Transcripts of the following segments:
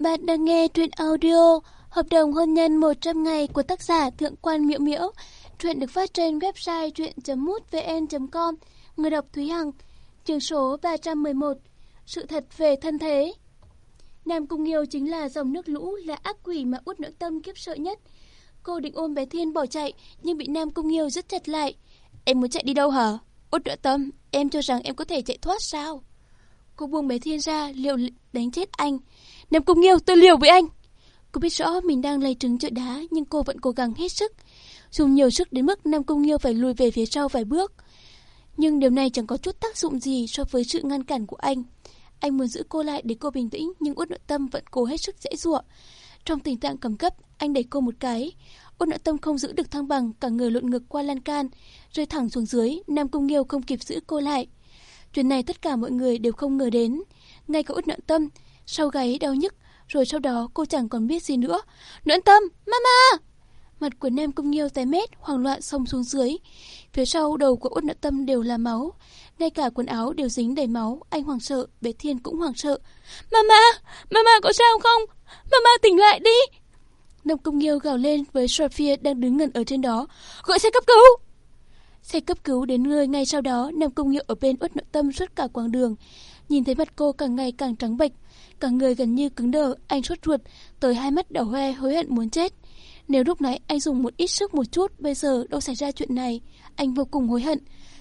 Bạn đang nghe truyện audio Hợp đồng hôn nhân 100 ngày của tác giả Thượng quan Miễu Miễu. Truyện được phát trên website truyện.mútvn.com. Người đọc Thúy Hằng. Chương số 311. Sự thật về thân thế. Nam Cung Nghiêu chính là dòng nước lũ, là ác quỷ mà út nội tâm kiếp sợ nhất. Cô định ôm bé Thiên bỏ chạy, nhưng bị Nam Cung Nghiêu rất chặt lại. Em muốn chạy đi đâu hả? Út nội tâm, em cho rằng em có thể chạy thoát sao? Cô buông bé Thiên ra, liệu đánh chết anh. Nam Cung Nghiêu, tôi liều với anh. Cô biết rõ mình đang lay trứng chọi đá, nhưng cô vẫn cố gắng hết sức. Dùng nhiều sức đến mức Nam Cung Nghiêu phải lùi về phía sau vài bước. Nhưng điều này chẳng có chút tác dụng gì so với sự ngăn cản của anh. Anh muốn giữ cô lại để cô bình tĩnh, nhưng Út Nội Tâm vẫn cố hết sức dễ dụa. Trong tình trạng cầm cấp, anh đẩy cô một cái. Út Nội Tâm không giữ được thăng bằng, cả người lộn ngược qua lan can, rơi thẳng xuống dưới. Nam Cung Nghiêu không kịp giữ cô lại. Chuyện này tất cả mọi người đều không ngờ đến. Ngay cả Út Nội Tâm, sau gáy đau nhức, rồi sau đó cô chẳng còn biết gì nữa. Noãn tâm, mama! Mặt của Nam Cung Nghiêu tái mét, hoảng loạn xông xuống dưới. Phía sau đầu của út nợ tâm đều là máu. Ngay cả quần áo đều dính đầy máu. Anh hoàng sợ, bé Thiên cũng hoàng sợ. Mama! Mama có sao không? Mama tỉnh lại đi! Nam Cung Nghiêu gào lên với Sophia đang đứng ngẩn ở trên đó. Gọi xe cấp cứu! Xe cấp cứu đến nơi ngay sau đó, Nam Cung Nghiêu ở bên út nội tâm suốt cả quãng đường. Nhìn thấy mặt cô càng ngày càng trắng bệch, cả người gần như cứng đờ, anh sốt ruột, tới hai mắt đỏ hoe hối hận muốn chết. Nếu lúc nãy anh dùng một ít sức một chút, bây giờ đâu xảy ra chuyện này, anh vô cùng hối hận.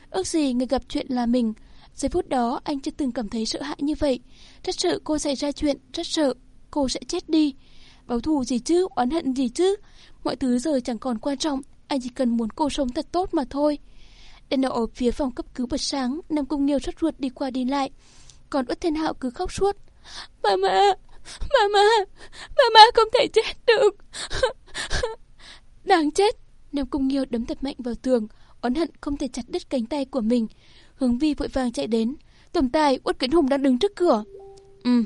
Ước gì người gặp chuyện là mình. Giây phút đó anh chưa từng cảm thấy sợ hãi như vậy. Rất sợ cô xảy ra chuyện, rất sợ cô sẽ chết đi. Báo thù gì chứ, oán hận gì chứ. Mọi thứ giờ chẳng còn quan trọng, anh chỉ cần muốn cô sống thật tốt mà thôi. Đèn ở phía phòng cấp cứu bật sáng, Nam Cung Nghiêu rất ruột đi qua đi lại. Còn Út Thiên Hạo cứ khóc suốt. Mama, mama, mama không thể chết được. Đáng chết. Nam Cung Nghiêu đấm thật mạnh vào tường, oán hận không thể chặt đứt cánh tay của mình. Hướng Vi vội vàng chạy đến. Tổng tài, Uất Kiến Hùng đang đứng trước cửa. Ừ.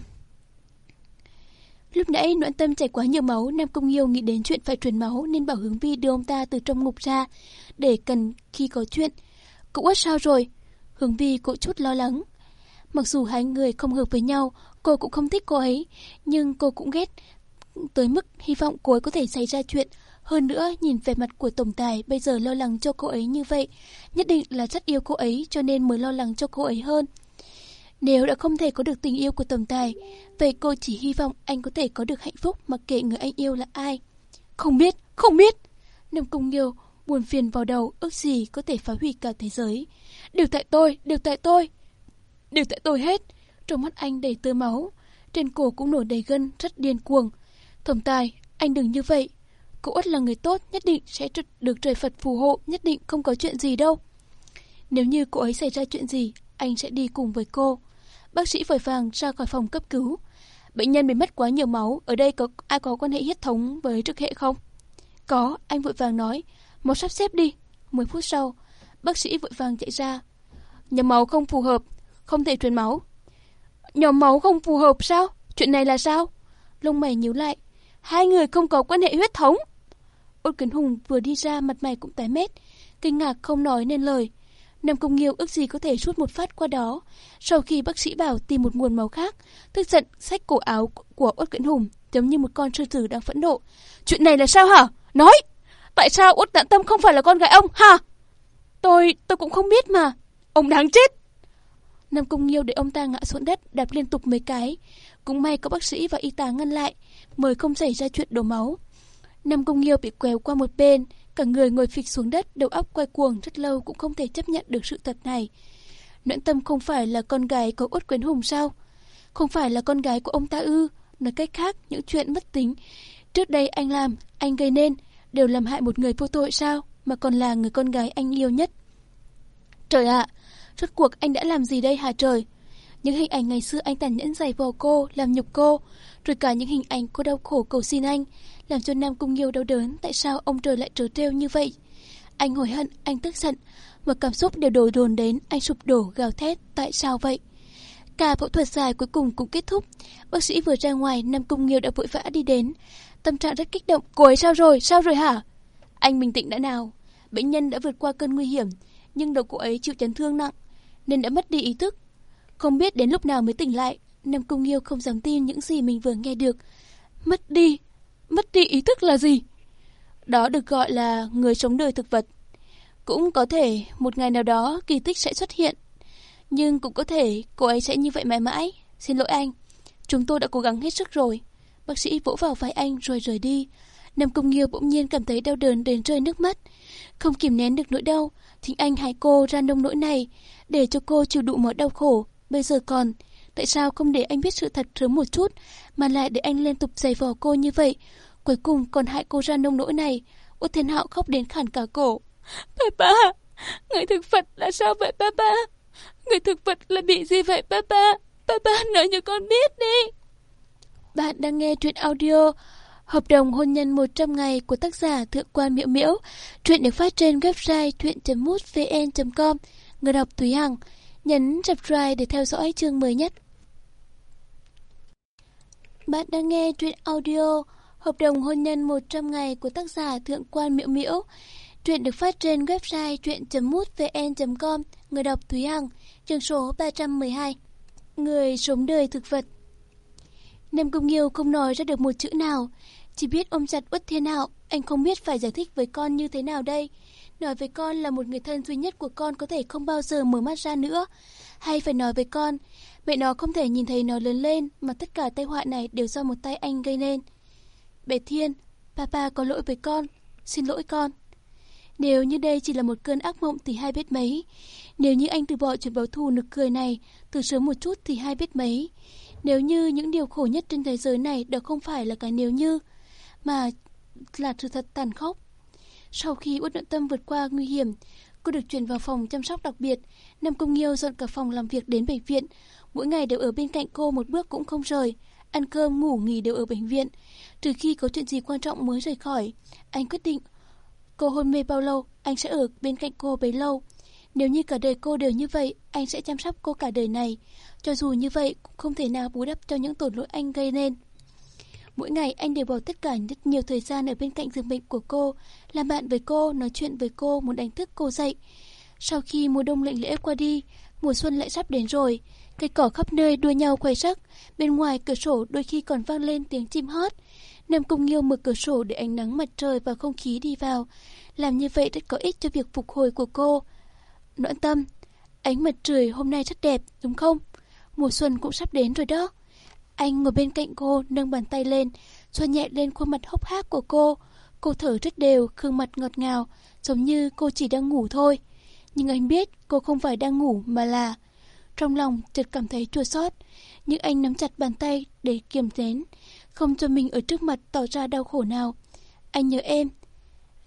Lúc nãy noãn tâm chảy quá nhiều máu, Nam Cung Nghiêu nghĩ đến chuyện phải truyền máu nên bảo Hướng Vi đưa ông ta từ trong ngục ra để cần khi có chuyện. Cậu Uất sao rồi? Hướng Vi cũng chút lo lắng. Mặc dù hai người không hợp với nhau, cô cũng không thích cô ấy, nhưng cô cũng ghét tới mức hy vọng cô ấy có thể xảy ra chuyện. Hơn nữa, nhìn vẻ mặt của tổng tài bây giờ lo lắng cho cô ấy như vậy, nhất định là rất yêu cô ấy cho nên mới lo lắng cho cô ấy hơn. Nếu đã không thể có được tình yêu của tổng tài, vậy cô chỉ hy vọng anh có thể có được hạnh phúc mặc kệ người anh yêu là ai. Không biết, không biết. Nam Cung Nghiêu buồn phiền vào đầu, ước gì có thể phá hủy cả thế giới. Đều tại tôi, đều tại tôi. Đều tại tôi hết. Trong mắt anh đầy tơ máu, trên cổ cũng nổi đầy gân, rất điên cuồng. Thẩm tài, anh đừng như vậy. Cô Út là người tốt, nhất định sẽ được trời Phật phù hộ, nhất định không có chuyện gì đâu. Nếu như cô ấy xảy ra chuyện gì, anh sẽ đi cùng với cô. Bác sĩ vội vàng ra khỏi phòng cấp cứu. Bệnh nhân bị mất quá nhiều máu, ở đây có ai có quan hệ huyết thống với trực hệ không? Có, anh vội vàng nói. Mau sắp xếp đi. 10 phút sau, bác sĩ vội vàng chạy ra. Nhóm máu không phù hợp, không thể truyền máu. Nhóm máu không phù hợp sao? Chuyện này là sao? Lông mày nhíu lại. Hai người không có quan hệ huyết thống. Ôn Kiến Hùng vừa đi ra mặt mày cũng tái mét, kinh ngạc không nói nên lời. Nam Công Nghiêu ước gì có thể rút một phát qua đó. Sau khi bác sĩ bảo tìm một nguồn máu khác, tức giận xách cổ áo của Út Kiến Hùng giống như một con sư tử đang phẫn nộ. Chuyện này là sao hả? Nói! Tại sao Út Đạn Tâm không phải là con gái ông hả? Tôi, tôi cũng không biết mà. Ông đáng chết! Nam Công Nghiêu để ông ta ngã xuống đất đạp liên tục mấy cái. Cũng may có bác sĩ và y tá ngăn lại, mới không xảy ra chuyện đổ máu. Nam Công Nghiêu bị quèo qua một bên, cả người ngồi phịch xuống đất, đầu óc quay cuồng rất lâu cũng không thể chấp nhận được sự thật này. Noãn Tâm không phải là con gái của Út Quyến Hùng sao? Không phải là con gái của ông ta ư? Nói cách khác, những chuyện mất tính trước đây anh làm, anh gây nên, đều làm hại một người vô tội sao? Mà còn là người con gái anh yêu nhất. Trời ạ, rốt cuộc anh đã làm gì đây hả trời? Những hình ảnh ngày xưa anh tàn nhẫn giày vò cô, làm nhục cô, rồi cả những hình ảnh cô đau khổ cầu xin anh, làm cho Nam Cung Nghiêu đau đớn, tại sao ông trời lại trớ trêu như vậy? Anh hối hận, anh tức giận, mọi cảm xúc đều đổ dồn đến, anh sụp đổ gào thét, tại sao vậy? Cả phẫu thuật dài cuối cùng cũng kết thúc, bác sĩ vừa ra ngoài, Nam Cung Nghiêu đã vội vã đi đến, tâm trạng rất kích động, cô ấy sao rồi, sao rồi hả? Anh bình tĩnh đã nào, bệnh nhân đã vượt qua cơn nguy hiểm, nhưng đầu cô ấy chịu chấn thương nặng, nên đã mất đi ý thức. Không biết đến lúc nào mới tỉnh lại, Nam Cung Nghiêu không dám tin những gì mình vừa nghe được. Mất đi, mất đi ý thức là gì? Đó được gọi là người sống đời thực vật. Cũng có thể một ngày nào đó kỳ tích sẽ xuất hiện. Nhưng cũng có thể cô ấy sẽ như vậy mãi mãi. Xin lỗi anh, chúng tôi đã cố gắng hết sức rồi. Bác sĩ vỗ vào vai anh rồi rời đi. Nam Công Nghiêu bỗng nhiên cảm thấy đau đớn đến rơi nước mắt. Không kìm nén được nỗi đau, chính anh hãy cô ra nông nỗi này, để cho cô chịu đựng mọi đau khổ. Bây giờ còn, tại sao không để anh biết sự thật sớm một chút, mà lại để anh liên tục giày vò cô như vậy, cuối cùng còn hại cô ra nông nỗi này. Út Thiên Hạo khóc đến khản cả cổ. Papa, người thực vật là sao vậy papa? Người thực vật là bị gì vậy papa? Papa nói cho con biết đi. Bạn đang nghe truyện audio Hợp đồng hôn nhân 100 ngày của tác giả Thượng quan Miễu Miễu. Truyện được phát trên website truyện.mútvn.com. Người đọc Thúy Hằng. Nhấn subscribe để theo dõi chương mới nhất. Bạn đang nghe truyện audio Hợp đồng hôn nhân 100 ngày của tác giả Thượng quan Miễu Miễu. Truyện được phát trên website truyện.mútvn.com. Người đọc Thúy Hằng. Chương số 312. Người sống đời thực vật Nam Công Nghiêu không nói ra được một chữ nào, chỉ biết ôm chặt Uất Thiên Hạo, anh không biết phải giải thích với con như thế nào đây. Nói với con là một người thân duy nhất của con có thể không bao giờ mở mắt ra nữa. Hay phải nói với con, mẹ nó không thể nhìn thấy nó lớn lên mà tất cả tai họa này đều do một tay anh gây nên. Bé Thiên, papa có lỗi với con, xin lỗi con. Nếu như đây chỉ là một cơn ác mộng thì hai biết mấy. Nếu như anh từ bỏ chuyện báo thù nực cười này từ sớm một chút thì hai biết mấy. Nếu như những điều khổ nhất trên thế giới này đều không phải là cái nếu như, mà là sự thật tàn khốc. Sau khi Uất Nội Tâm vượt qua nguy hiểm, cô được chuyển vào phòng chăm sóc đặc biệt. Nam Công Nghiêu dọn cả phòng làm việc đến bệnh viện. Mỗi ngày đều ở bên cạnh cô một bước cũng không rời. Ăn cơm, ngủ, nghỉ đều ở bệnh viện. Trừ khi có chuyện gì quan trọng mới rời khỏi. Anh quyết định, cô hôn mê bao lâu, anh sẽ ở bên cạnh cô bấy lâu. Nếu như cả đời cô đều như vậy, anh sẽ chăm sóc cô cả đời này. Cho dù như vậy, cũng không thể nào bù đắp cho những tổn lỗi anh gây nên. Mỗi ngày anh đều bỏ tất cả rất nhiều thời gian ở bên cạnh giường bệnh của cô, làm bạn với cô, nói chuyện với cô, muốn đánh thức cô dậy. Sau khi mùa đông lạnh lẽo qua đi, mùa xuân lại sắp đến rồi. Cây cỏ khắp nơi đua nhau khoe sắc, bên ngoài cửa sổ đôi khi còn vang lên tiếng chim hót. Nam Cung Nghiêu mở cửa sổ để ánh nắng mặt trời và không khí đi vào. Làm như vậy rất có ích cho việc phục hồi của cô. Noãn tâm, ánh mặt trời hôm nay rất đẹp, đúng không? Mùa xuân cũng sắp đến rồi đó. Anh ngồi bên cạnh cô, nâng bàn tay lên, xoa nhẹ lên khuôn mặt hốc hác của cô. Cô thở rất đều, gương mặt ngọt ngào, giống như cô chỉ đang ngủ thôi. Nhưng anh biết cô không phải đang ngủ mà là... Trong lòng chợt cảm thấy chua xót, nhưng anh nắm chặt bàn tay để kiềm nén, không cho mình ở trước mặt tỏ ra đau khổ nào. Anh nhớ em.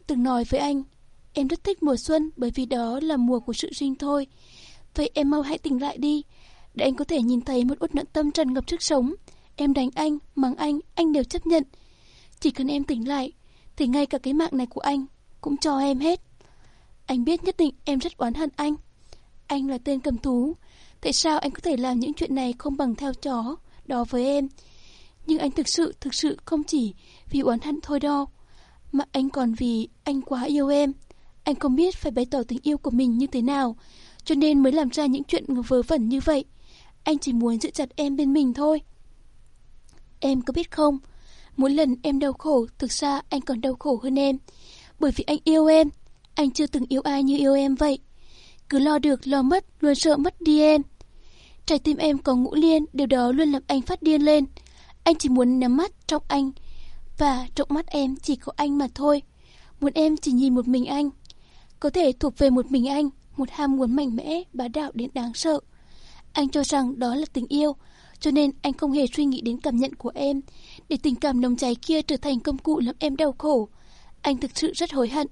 Từng nói với anh, em rất thích mùa xuân bởi vì đó là mùa của sự sinh thôi. Vậy em mau hãy tỉnh lại đi, để anh có thể nhìn thấy một uất nận tâm tràn ngập sức sống. Em đánh anh, mắng anh, anh đều chấp nhận. Chỉ cần em tỉnh lại, thì ngay cả cái mạng này của anh cũng cho em hết. Anh biết nhất định em rất oán hận anh. Anh là tên cầm thú. Tại sao anh có thể làm những chuyện này không bằng theo chó đó với em? Nhưng anh thực sự, thực sự không chỉ vì oán hận thôi đâu. Mà anh còn vì anh quá yêu em. Anh không biết phải bày tỏ tình yêu của mình như thế nào. Cho nên mới làm ra những chuyện vớ vẩn như vậy. Anh chỉ muốn giữ chặt em bên mình thôi. Em có biết không, mỗi lần em đau khổ, thực ra anh còn đau khổ hơn em. Bởi vì anh yêu em, anh chưa từng yêu ai như yêu em vậy. Cứ lo được, lo mất, luôn sợ mất đi em. Trái tim em có ngũ liên, điều đó luôn làm anh phát điên lên. Anh chỉ muốn nắm mắt trong anh, và trong mắt em chỉ có anh mà thôi. Muốn em chỉ nhìn một mình anh. Có thể thuộc về một mình anh, một ham muốn mạnh mẽ, bá đạo đến đáng sợ. Anh cho rằng đó là tình yêu, cho nên anh không hề suy nghĩ đến cảm nhận của em, để tình cảm nồng cháy kia trở thành công cụ làm em đau khổ. Anh thực sự rất hối hận,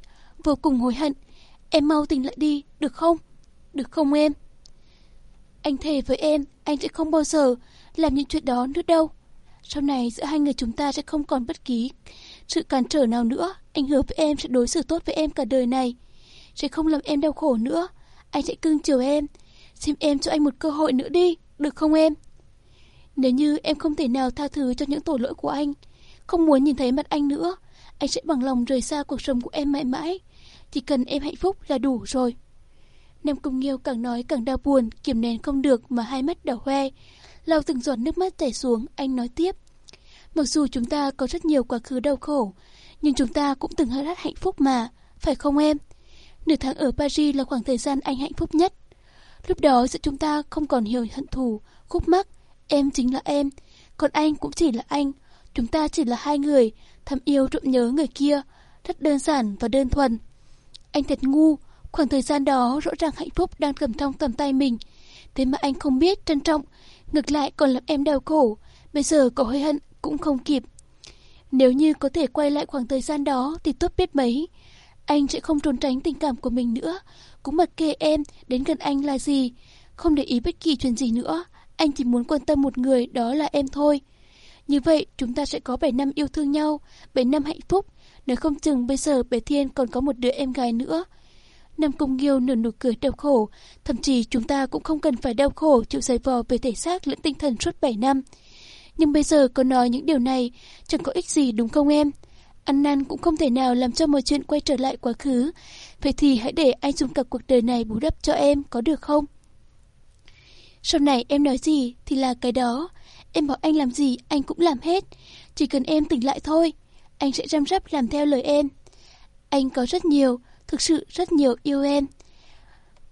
vô cùng hối hận. Em mau tỉnh lại đi, được không? Được không em? Anh thề với em, anh sẽ không bao giờ làm những chuyện đó nữa đâu. Sau này giữa hai người chúng ta sẽ không còn bất kỳ sự cản trở nào nữa. Anh hứa với em sẽ đối xử tốt với em cả đời này. Sẽ không làm em đau khổ nữa. Anh sẽ cưng chiều em, Xin em cho anh một cơ hội nữa đi, được không em? Nếu như em không thể nào tha thứ cho những tội lỗi của anh, không muốn nhìn thấy mặt anh nữa, anh sẽ bằng lòng rời xa cuộc sống của em mãi mãi. Chỉ cần em hạnh phúc là đủ rồi. Nam Cung Nghiêu càng nói càng đau buồn, kiềm nén không được mà hai mắt đỏ hoe. lau từng giọt nước mắt chảy xuống, anh nói tiếp. Mặc dù chúng ta có rất nhiều quá khứ đau khổ, nhưng chúng ta cũng từng hát hạnh phúc mà, phải không em? Nửa tháng ở Paris là khoảng thời gian anh hạnh phúc nhất. Lúc đó giữa chúng ta không còn hiểu hận thù, khúc mắc. Em chính là em, còn anh cũng chỉ là anh. Chúng ta chỉ là hai người, thầm yêu trộm nhớ người kia, rất đơn giản và đơn thuần. Anh thật ngu, khoảng thời gian đó rõ ràng hạnh phúc đang cầm trong tầm tay mình. Thế mà anh không biết trân trọng, ngược lại còn làm em đau khổ. Bây giờ có hối hận cũng không kịp. Nếu như có thể quay lại khoảng thời gian đó thì tốt biết mấy. Anh sẽ không trốn tránh tình cảm của mình nữa, cũng mặc kệ em đến gần anh là gì, không để ý bất kỳ chuyện gì nữa. Anh chỉ muốn quan tâm một người, đó là em thôi. Như vậy, chúng ta sẽ có 7 năm yêu thương nhau, 7 năm hạnh phúc. Nếu không chừng bây giờ bé Thiên còn có một đứa em gái nữa. Nam Cung Nghiêu nở nụ cười đau khổ. Thậm chí chúng ta cũng không cần phải đau khổ chịu giày vò về thể xác lẫn tinh thần suốt 7 năm. Nhưng bây giờ có nói những điều này chẳng có ích gì đúng không em? Ăn năn cũng không thể nào làm cho mọi chuyện quay trở lại quá khứ. Vậy thì hãy để anh dùng cả cuộc đời này bù đắp cho em, có được không? Sau này em nói gì thì là cái đó. Em bảo anh làm gì anh cũng làm hết. Chỉ cần em tỉnh lại thôi. Anh sẽ chăm sóc làm theo lời em. Anh có rất nhiều, thực sự rất nhiều yêu em.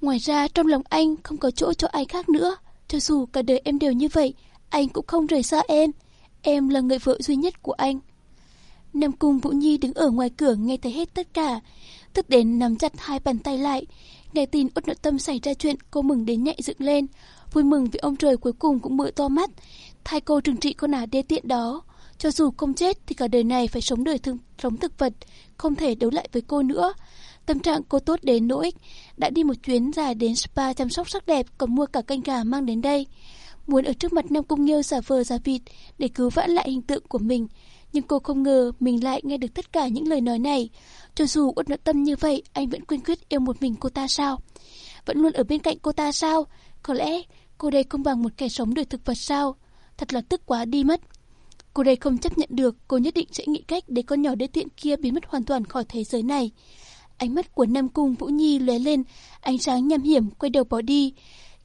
Ngoài ra trong lòng anh không có chỗ cho ai khác nữa. Cho dù cả đời em đều như vậy, anh cũng không rời xa em. Em là người vợ duy nhất của anh. Nam Cung Vũ Nhi đứng ở ngoài cửa nghe thấy hết tất cả. Tức đến nắm chặt hai bàn tay lại. Nghe tin út nội tâm xảy ra chuyện, cô mừng đến nhạy dựng lên. Vui mừng vì ông trời cuối cùng cũng mở to mắt. Thay cô trừng trị con ả đê tiện đó. Cho dù không chết thì cả đời này phải sống đời thương, sống thực vật, không thể đấu lại với cô nữa. Tâm trạng cô tốt đến nỗi, đã đi một chuyến dài đến spa chăm sóc sắc đẹp còn mua cả canh gà mang đến đây. Muốn ở trước mặt Nam Cung Nghiêu giả vờ giả vịt để cứu vãn lại hình tượng của mình. Nhưng cô không ngờ mình lại nghe được tất cả những lời nói này. Cho dù uất nội tâm như vậy, anh vẫn quyên quyết yêu một mình cô ta sao? Vẫn luôn ở bên cạnh cô ta sao? Có lẽ cô đây không bằng một kẻ sống đời thực vật sao? Thật là tức quá đi mất. Cô đây không chấp nhận được, cô nhất định sẽ nghĩ cách để con nhỏ đê tiện kia biến mất hoàn toàn khỏi thế giới này. Ánh mắt của Nam Cung Vũ Nhi lóe lên, ánh sáng nham hiểm quay đầu bỏ đi.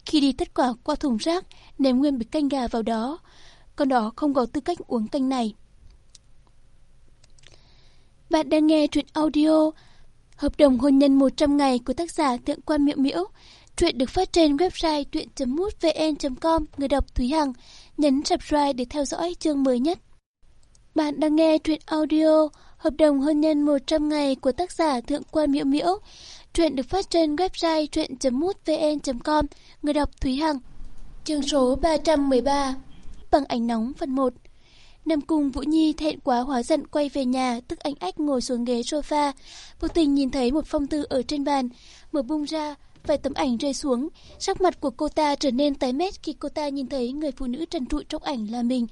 Khi đi tất quả qua thùng rác, ném nguyên bịch canh gà vào đó. Con đó không có tư cách uống canh này. Bạn đang nghe truyện audio Hợp đồng hôn nhân 100 ngày của tác giả Thượng quan Miệu Miễu. Truyện được phát trên website truyện.mútvn.com. Người đọc Thúy Hằng nhấn subscribe để theo dõi chương mới nhất. Bạn đang nghe truyện audio Hợp đồng hôn nhân 100 ngày của tác giả Thượng quan Miễu Miễu. Truyện được phát trên website truyện.mútvn.com. Người đọc Thúy Hằng. Chương số 313. Bằng ảnh nóng phần 1. Nam Cung Vũ Nhi thẹn quá hóa giận quay về nhà, tức anh ách ngồi xuống ghế sofa, vô tình nhìn thấy một phong thư ở trên bàn, mở bung ra, vài tấm ảnh rơi xuống, sắc mặt của cô ta trở nên tái mét khi cô ta nhìn thấy người phụ nữ trần trụi trong ảnh là mình,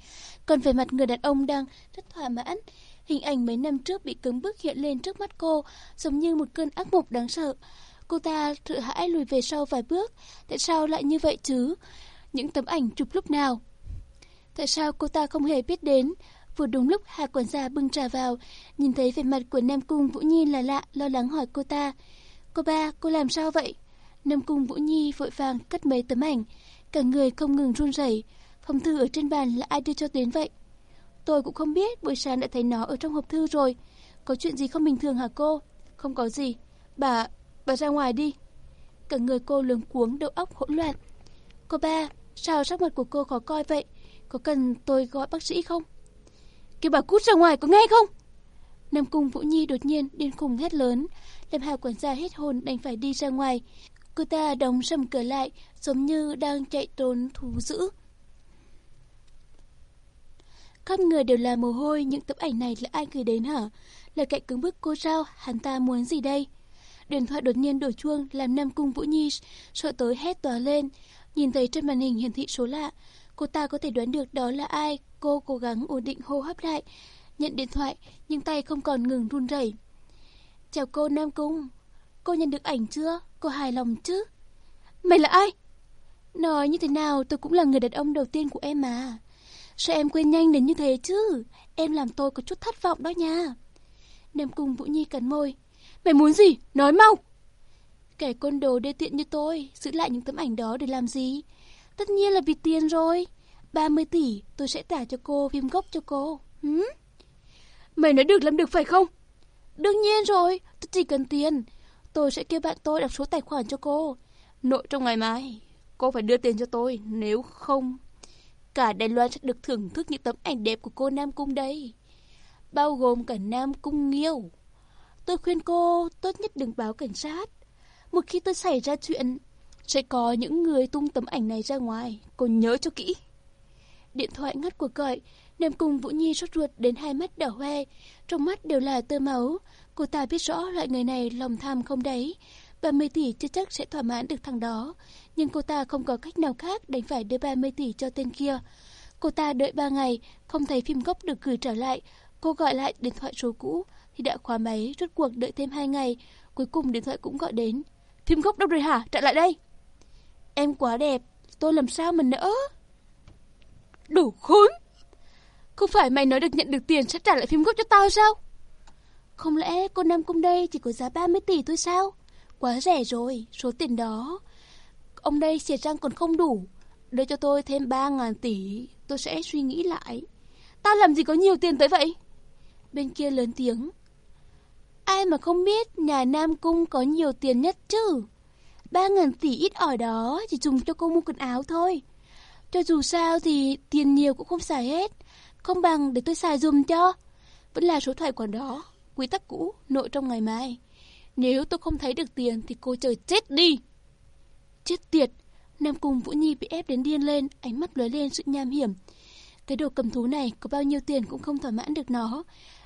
còn về mặt người đàn ông đang rất thỏa mãn. Hình ảnh mấy năm trước bị cứng bức hiện lên trước mắt cô, giống như một cơn ác mộng đáng sợ. Cô ta sợ hãi lùi về sau vài bước, tại sao lại như vậy chứ? Những tấm ảnh chụp lúc nào? Tại sao cô ta không hề biết đến? Vừa đúng lúc Hà quản gia bưng trà vào, nhìn thấy vẻ mặt của Nam Cung Vũ Nhi là lạ, lo lắng hỏi cô ta. Cô ba, cô làm sao vậy? Nam Cung Vũ Nhi vội vàng cất mấy tấm ảnh, cả người không ngừng run rẩy. Phong thư ở trên bàn là ai đưa cho đến vậy? Tôi cũng không biết, buổi sáng đã thấy nó ở trong hộp thư rồi. Có chuyện gì không bình thường hả cô? Không có gì. Bà, bà ra ngoài đi. Cả người cô luống cuống đầu óc hỗn loạn. Cô ba, sao sắc mặt của cô khó coi vậy? Có cần tôi gọi bác sĩ không? Kêu bà cút ra ngoài có nghe không? Nam Cung Vũ Nhi đột nhiên điên khùng hét lớn, làm Hà quản gia hết hồn đành phải đi ra ngoài. Cô ta đóng sầm cửa lại, giống như đang chạy trốn thú dữ. Khắp người đều là mồ hôi, những tấm ảnh này là ai gửi đến hả? Là cạnh cứng bức cô sao? Hắn ta muốn gì đây? Điện thoại đột nhiên đổ chuông làm Nam Cung Vũ Nhi sợ tới hét tỏa lên. Nhìn thấy trên màn hình hiển thị số lạ, Cô ta có thể đoán được đó là ai, cô cố gắng ổn định hô hấp lại, nhận điện thoại nhưng tay không còn ngừng run rẩy. Chào cô Nam Cung, cô nhận được ảnh chưa? Cô hài lòng chứ? Mày là ai? Nói như thế nào tôi cũng là người đàn ông đầu tiên của em mà. Sao em quên nhanh đến như thế chứ? Em làm tôi có chút thất vọng đó nha. Nam Cung Vũ Nhi cắn môi. Mày muốn gì? Nói mau! Kẻ côn đồ đê tiện như tôi, giữ lại những tấm ảnh đó để làm gì? Tất nhiên là vì tiền rồi. 30 tỷ tôi sẽ trả cho cô phim gốc cho cô. Hứ? Mày nói được làm được phải không? Đương nhiên rồi, tôi chỉ cần tiền. Tôi sẽ kêu bạn tôi đặt số tài khoản cho cô. Nội trong ngày mai, cô phải đưa tiền cho tôi, nếu không... Cả Đài Loan sẽ được thưởng thức những tấm ảnh đẹp của cô Nam Cung đây. Bao gồm cả Nam Cung Nghiêu. Tôi khuyên cô tốt nhất đừng báo cảnh sát. Một khi tôi xảy ra chuyện, sẽ có những người tung tấm ảnh này ra ngoài. Cô nhớ cho kỹ. Điện thoại ngắt cuộc gọi, Nam Cung Vũ Nhi sốt ruột đến hai mắt đỏ hoe, trong mắt đều là tơ máu. Cô ta biết rõ loại người này lòng tham không đấy, 30 tỷ chưa chắc sẽ thỏa mãn được thằng đó, nhưng cô ta không có cách nào khác đành phải đưa 30 tỷ cho tên kia. Cô ta đợi 3 ngày, không thấy phim gốc được gửi trở lại, cô gọi lại điện thoại số cũ thì đã khóa máy, rốt cuộc đợi thêm 2 ngày, cuối cùng điện thoại cũng gọi đến. Phim gốc đâu rồi hả? Trả lại đây. Em quá đẹp, tôi làm sao mà nỡ? Đủ khốn! Không phải mày nói được nhận được tiền sẽ trả lại phim gốc cho tao sao? Không lẽ cô Nam Cung đây chỉ có giá 30 tỷ thôi sao? Quá rẻ rồi, số tiền đó. Ông đây xịt răng còn không đủ. Đưa cho tôi thêm 3 ngàn tỷ, tôi sẽ suy nghĩ lại. Tao làm gì có nhiều tiền tới vậy? Bên kia lớn tiếng. Ai mà không biết nhà Nam Cung có nhiều tiền nhất chứ? 3 ngàn tỷ ít ỏi đó chỉ dùng cho cô mua quần áo thôi. Cho dù sao thì tiền nhiều cũng không xài hết. Không bằng để tôi xài dùm cho. Vẫn là số thoại quản đó. Quy tắc cũ, nội trong ngày mai. Nếu tôi không thấy được tiền thì cô trời chết đi. Chết tiệt. Nam Cung Vũ Nhi bị ép đến điên lên, ánh mắt lóe lên sự nham hiểm. Cái đồ cầm thú này có bao nhiêu tiền cũng không thỏa mãn được nó.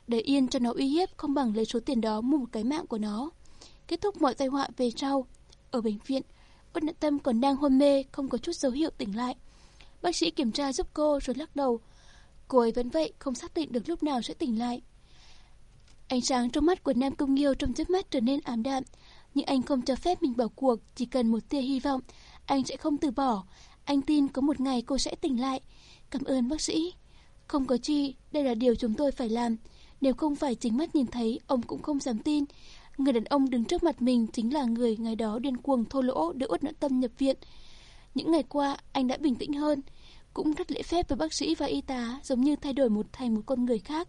Để yên cho nó uy hiếp không bằng lấy số tiền đó mua một cái mạng của nó. Kết thúc mọi tai họa về sau. Ở bệnh viện, Út Nạn Tâm còn đang hôn mê, không có chút dấu hiệu tỉnh lại. Bác sĩ kiểm tra giúp cô rồi lắc đầu. Cô ấy vẫn vậy, không xác định được lúc nào sẽ tỉnh lại. Ánh sáng trong mắt của Nam Công Nghiêu trong chớp mắt trở nên ảm đạm, nhưng anh không cho phép mình bỏ cuộc, chỉ cần một tia hy vọng, anh sẽ không từ bỏ. Anh tin có một ngày cô sẽ tỉnh lại. Cảm ơn bác sĩ. Không có chi, đây là điều chúng tôi phải làm. Nếu không phải chính mắt nhìn thấy, ông cũng không dám tin. Người đàn ông đứng trước mặt mình chính là người ngày đó điên cuồng thô lỗ đưa út nợ tâm nhập viện. Những ngày qua, anh đã bình tĩnh hơn, cũng rất lễ phép với bác sĩ và y tá, giống như thay đổi một thành một con người khác.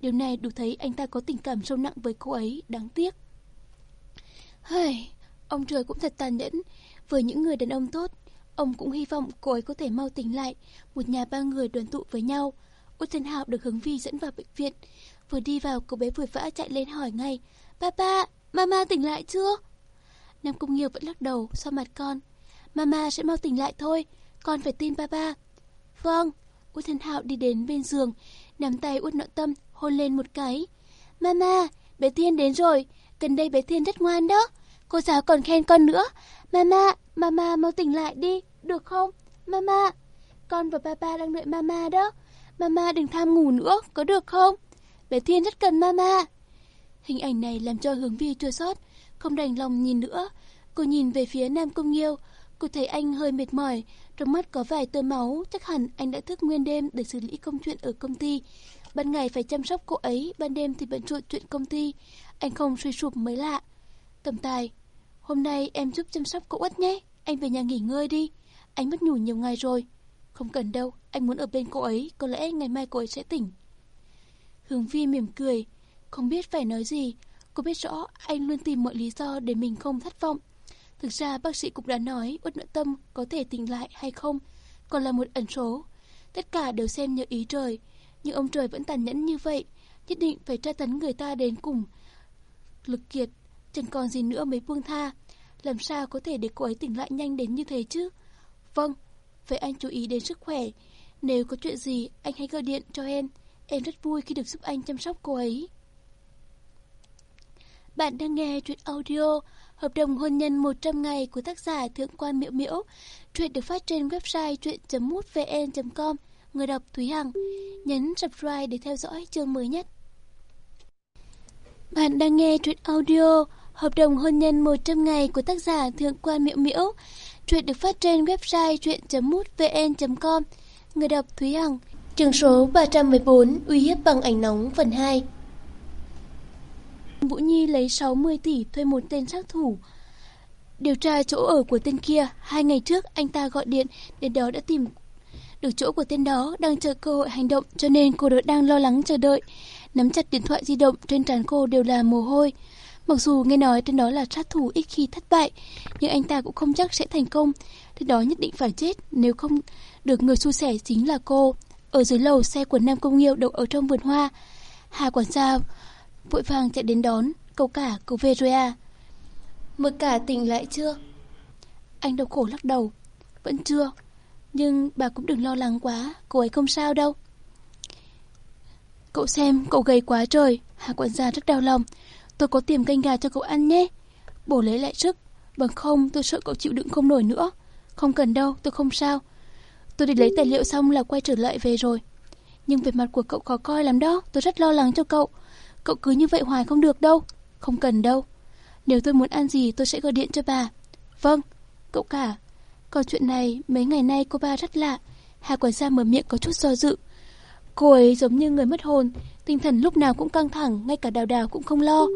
Điều này đủ thấy anh ta có tình cảm sâu nặng với cô ấy, đáng tiếc. Hây, ông trời cũng thật tàn nhẫn. Với những người đàn ông tốt, ông cũng hy vọng cô ấy có thể mau tỉnh lại, một nhà ba người đoàn tụ với nhau. Út Thiên Hạo được hướng vi dẫn vào bệnh viện. Vừa đi vào, cô bé vừa vã chạy lên hỏi ngay. Papa, mama tỉnh lại chưa? Nam Cung Nghiêu vẫn lắc đầu, sau mặt con. Mama sẽ mau tỉnh lại thôi, con phải tin papa. Vâng, Út Thiên Hạo đi đến bên giường, nắm tay Út Nội Tâm, hôn lên một cái. Mama, bé Thiên đến rồi, gần đây bé Thiên rất ngoan đó. Cô giáo còn khen con nữa. Mama, mama mau tỉnh lại đi, được không? Mama, con và papa đang đợi mama đó. Mama đừng tham ngủ nữa, có được không? Bé Thiên rất cần mama. Hình ảnh này làm cho hướng vi chua xót, không đành lòng nhìn nữa. Cô nhìn về phía Nam Công Nghiêu, cô thấy anh hơi mệt mỏi, trong mắt có vài tơ máu, chắc hẳn anh đã thức nguyên đêm để xử lý công chuyện ở công ty. Ban ngày phải chăm sóc cô ấy, ban đêm thì bận rộn chuyện công ty. Anh không suy sụp mới lạ. Tổng tài, hôm nay em giúp chăm sóc cậu út nhé. Anh về nhà nghỉ ngơi đi. Anh mất ngủ nhiều ngày rồi. Không cần đâu, anh muốn ở bên cô ấy, có lẽ ngày mai cô ấy sẽ tỉnh. Hướng Vi mỉm cười, không biết phải nói gì. Cô biết rõ anh luôn tìm mọi lý do để mình không thất vọng. Thực ra bác sĩ cũng đã nói uất nội tâm có thể tỉnh lại hay không, còn là một ẩn số. Tất cả đều xem như ý trời, nhưng ông trời vẫn tàn nhẫn như vậy, nhất định phải tra tấn người ta đến cùng. Lực kiệt, chẳng còn gì nữa mới buông tha. Làm sao có thể để cô ấy tỉnh lại nhanh đến như thế chứ? Vâng, vậy anh chú ý đến sức khỏe. Nếu có chuyện gì, anh hãy gọi điện cho em. Em rất vui khi được giúp anh chăm sóc cô ấy. Bạn đang nghe chuyện audio Hợp đồng hôn nhân 100 ngày của tác giả Thượng quan Miễu Miễu. Chuyện được phát trên website truyện.mútvn.com. Người đọc Thúy Hằng. Nhấn subscribe để theo dõi chương mới nhất. Bạn đang nghe truyện audio Hợp đồng hôn nhân 100 ngày của tác giả Thượng quan Miễu Miễu. truyện được phát trên website truyện.mútvn.com. Người đọc Thúy Hằng. Chương số 314 Uy hiếp bằng ảnh nóng phần 2 Vũ Nhi lấy 60 tỷ thuê một tên sát thủ. Điều tra chỗ ở của tên kia, hai ngày trước anh ta gọi điện đến đó đã tìm được chỗ của tên đó đang chờ cơ hội hành động cho nên cô đang lo lắng chờ đợi. Nắm chặt điện thoại di động trên trán cô đều là mồ hôi. Mặc dù nghe nói tên đó là sát thủ ít khi thất bại, nhưng anh ta cũng không chắc sẽ thành công. Tên đó nhất định phải chết nếu không được người xui xẻ chính là cô. Ở dưới lầu xe của Nam Công Nghiêu đậu ở trong vườn hoa. Hà quản gia vội vàng chạy đến đón, cậu cả, của Veria. rồi? À. Mực cả tỉnh lại chưa? Anh đau khổ lắc đầu. Vẫn chưa. Nhưng bà cũng đừng lo lắng quá, cô ấy không sao đâu. Cậu xem, cậu gầy quá trời. Hà quản gia rất đau lòng. Tôi có tiềm canh gà cho cậu ăn nhé. Bổ lấy lại sức. Bằng không tôi sợ cậu chịu đựng không nổi nữa. Không cần đâu, tôi không sao. Tôi đi lấy tài liệu xong là quay trở lại về rồi. Nhưng về mặt của cậu khó coi lắm đó. Tôi rất lo lắng cho cậu. Cậu cứ như vậy hoài không được đâu. Không cần đâu. Nếu tôi muốn ăn gì tôi sẽ gọi điện cho bà. Vâng, cậu cả. Còn chuyện này, mấy ngày nay cô ba rất lạ. Hà quản gia mở miệng có chút do dự. Cô ấy giống như người mất hồn, tinh thần lúc nào cũng căng thẳng, ngay cả đào đào cũng không lo.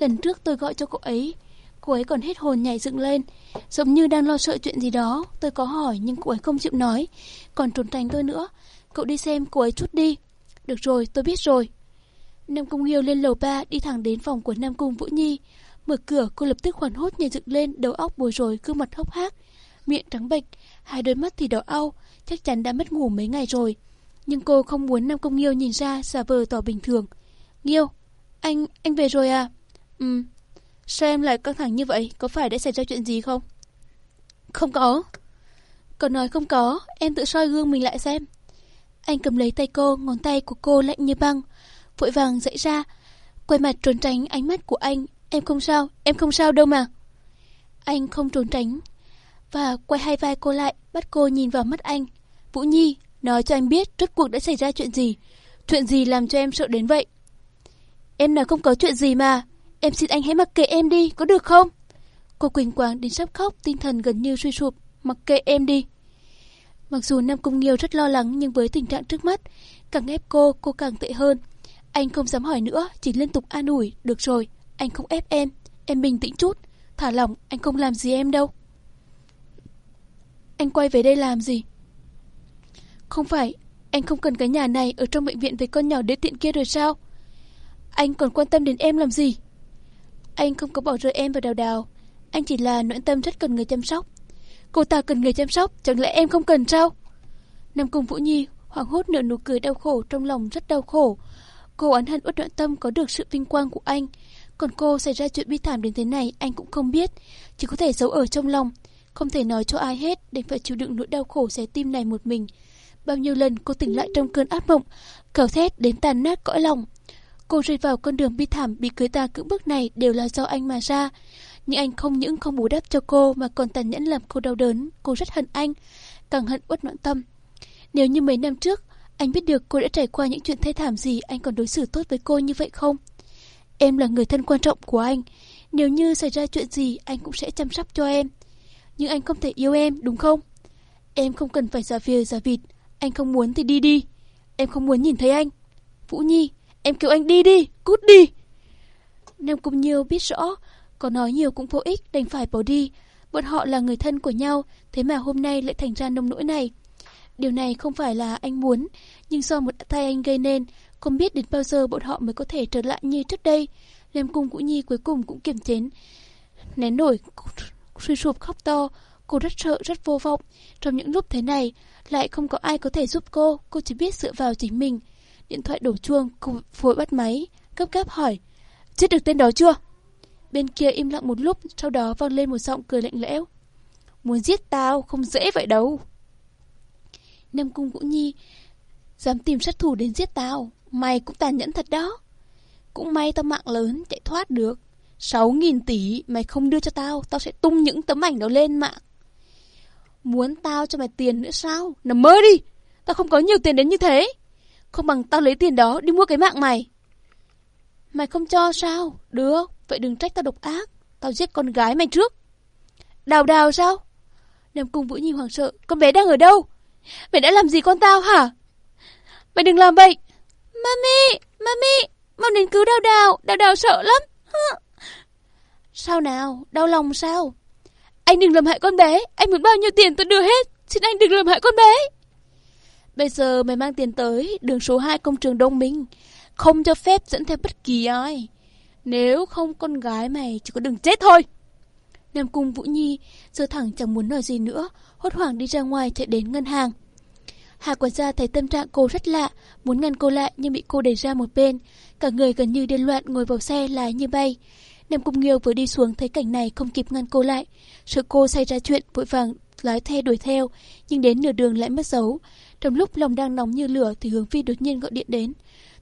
Lần trước tôi gọi cho cô ấy, cô ấy còn hết hồn nhảy dựng lên, giống như đang lo sợ chuyện gì đó. Tôi có hỏi nhưng cô ấy không chịu nói, còn trốn tránh tôi nữa. Cậu đi xem cô ấy chút đi. Được rồi, tôi biết rồi. Nam Cung Hiêu lên lầu ba đi thẳng đến phòng của Nam Cung Vũ Nhi. Mở cửa, cô lập tức hoảng hốt nhảy dựng lên, đầu óc bồi rồi, gương mặt hốc hác, miệng trắng bệch, hai đôi mắt thì đỏ au, chắc chắn đã mất ngủ mấy ngày rồi. Nhưng cô không muốn Nam Công Nghiêu nhìn ra giả vờ tỏ bình thường. Nghiêu, anh, anh về rồi à? Ừ. Sao em lại căng thẳng như vậy? Có phải đã xảy ra chuyện gì không? Không có. Còn nói không có, em tự soi gương mình lại xem. Anh cầm lấy tay cô, ngón tay của cô lạnh như băng. Vội vàng dậy ra, quay mặt trốn tránh ánh mắt của anh. Em không sao, em không sao đâu mà. Anh không trốn tránh. Và quay hai vai cô lại, bắt cô nhìn vào mắt anh. Vũ Nhi, Nói cho anh biết rốt cuộc đã xảy ra chuyện gì. Chuyện gì làm cho em sợ đến vậy? Em nói không có chuyện gì mà. Em xin anh hãy mặc kệ em đi, có được không? Cô Quỳnh Quang đến sắp khóc, tinh thần gần như suy sụp. Mặc kệ em đi. Mặc dù Nam Cung Nghiêu rất lo lắng nhưng với tình trạng trước mắt, càng ép cô, cô càng tệ hơn. Anh không dám hỏi nữa, chỉ liên tục an ủi. Được rồi, anh không ép em. Em bình tĩnh chút. Thả lỏng, anh không làm gì em đâu. Anh quay về đây làm gì? Không phải, anh không cần cái nhà này ở trong bệnh viện với con nhỏ đế tiện kia rồi sao? Anh còn quan tâm đến em làm gì? Anh không có bỏ rơi em vào đào đào. Anh chỉ là nỗi tâm rất cần người chăm sóc. Cô ta cần người chăm sóc, chẳng lẽ em không cần sao? Nam Cung Vũ Nhi hoảng hốt nở nụ cười đau khổ trong lòng rất đau khổ. Cô oán hận uất đoạn tâm có được sự vinh quang của anh. Còn cô xảy ra chuyện bi thảm đến thế này anh cũng không biết. Chỉ có thể giấu ở trong lòng. Không thể nói cho ai hết, để phải chịu đựng nỗi đau khổ xé tim này một mình. Bao nhiêu lần cô tỉnh lại trong cơn ác mộng, cào thét đến tàn nát cõi lòng. Cô rơi vào con đường bi thảm bị cưới ta cưỡng bức này đều là do anh mà ra. Nhưng anh không những không bù đắp cho cô mà còn tàn nhẫn làm cô đau đớn. Cô rất hận anh, càng hận uất noạn tâm. Nếu như mấy năm trước, anh biết được cô đã trải qua những chuyện thê thảm gì anh còn đối xử tốt với cô như vậy không? Em là người thân quan trọng của anh. Nếu như xảy ra chuyện gì anh cũng sẽ chăm sóc cho em. Nhưng anh không thể yêu em, đúng không? Em không cần phải giả vờ giả vịt. Anh không muốn thì đi đi. Em không muốn nhìn thấy anh. Vũ Nhi, em kêu anh đi đi, cút đi. Nam Cung Nhiêu biết rõ, có nói nhiều cũng vô ích, đành phải bỏ đi. Bọn họ là người thân của nhau, thế mà hôm nay lại thành ra nông nỗi này. Điều này không phải là anh muốn, nhưng do một tay anh gây nên, không biết đến bao giờ bọn họ mới có thể trở lại như trước đây. Nam Cung Vũ Nhi cuối cùng cũng kiềm chế, nén nổi, suy sụp khóc to. Cô rất sợ, rất vô vọng. Trong những lúc thế này, lại không có ai có thể giúp cô, cô chỉ biết dựa vào chính mình. Điện thoại đổ chuông, cô vội bắt máy, cấp gáp hỏi, chết được tên đó chưa? Bên kia im lặng một lúc, sau đó vang lên một giọng cười lạnh lẽo. Muốn giết tao, không dễ vậy đâu. Nam Cung Vũ Nhi, dám tìm sát thủ đến giết tao, mày cũng tàn nhẫn thật đó. Cũng may tao mạng lớn, chạy thoát được. Sáu nghìn tỷ, mày không đưa cho tao, tao sẽ tung những tấm ảnh đó lên mạng. Muốn tao cho mày tiền nữa sao? Nằm mơ đi! Tao không có nhiều tiền đến như thế. Không bằng tao lấy tiền đó đi mua cái mạng mày. Mày không cho sao? Được, vậy đừng trách tao độc ác. Tao giết con gái mày trước. Đào đào sao? Nam Cung Vũ Nhi hoảng sợ. Con bé đang ở đâu? Mày đã làm gì con tao hả? Mày đừng làm vậy. Mami, mami, mau đến cứu đào đào. Đào đào sợ lắm. Sao nào? Đau lòng sao? Anh đừng làm hại con bé, anh muốn bao nhiêu tiền tôi đưa hết, xin anh đừng làm hại con bé. Bây giờ mày mang tiền tới đường số 2 công trường Đông Minh. Không cho phép dẫn theo bất kỳ ai. Nếu không con gái mày chỉ có đừng chết thôi. Nam Cung Vũ Nhi giờ thẳng chẳng muốn nói gì nữa, hốt hoảng đi ra ngoài chạy đến ngân hàng. Hà quản gia thấy tâm trạng cô rất lạ, muốn ngăn cô lại nhưng bị cô đẩy ra một bên. Cả người gần như điên loạn ngồi vào xe lái như bay. Nam Cung Nghiêu vừa đi xuống thấy cảnh này không kịp ngăn cô lại. Sợ cô xảy ra chuyện vội vàng lái xe đuổi theo, nhưng đến nửa đường lại mất dấu. Trong lúc lòng đang nóng như lửa thì Hướng Phi đột nhiên gọi điện đến.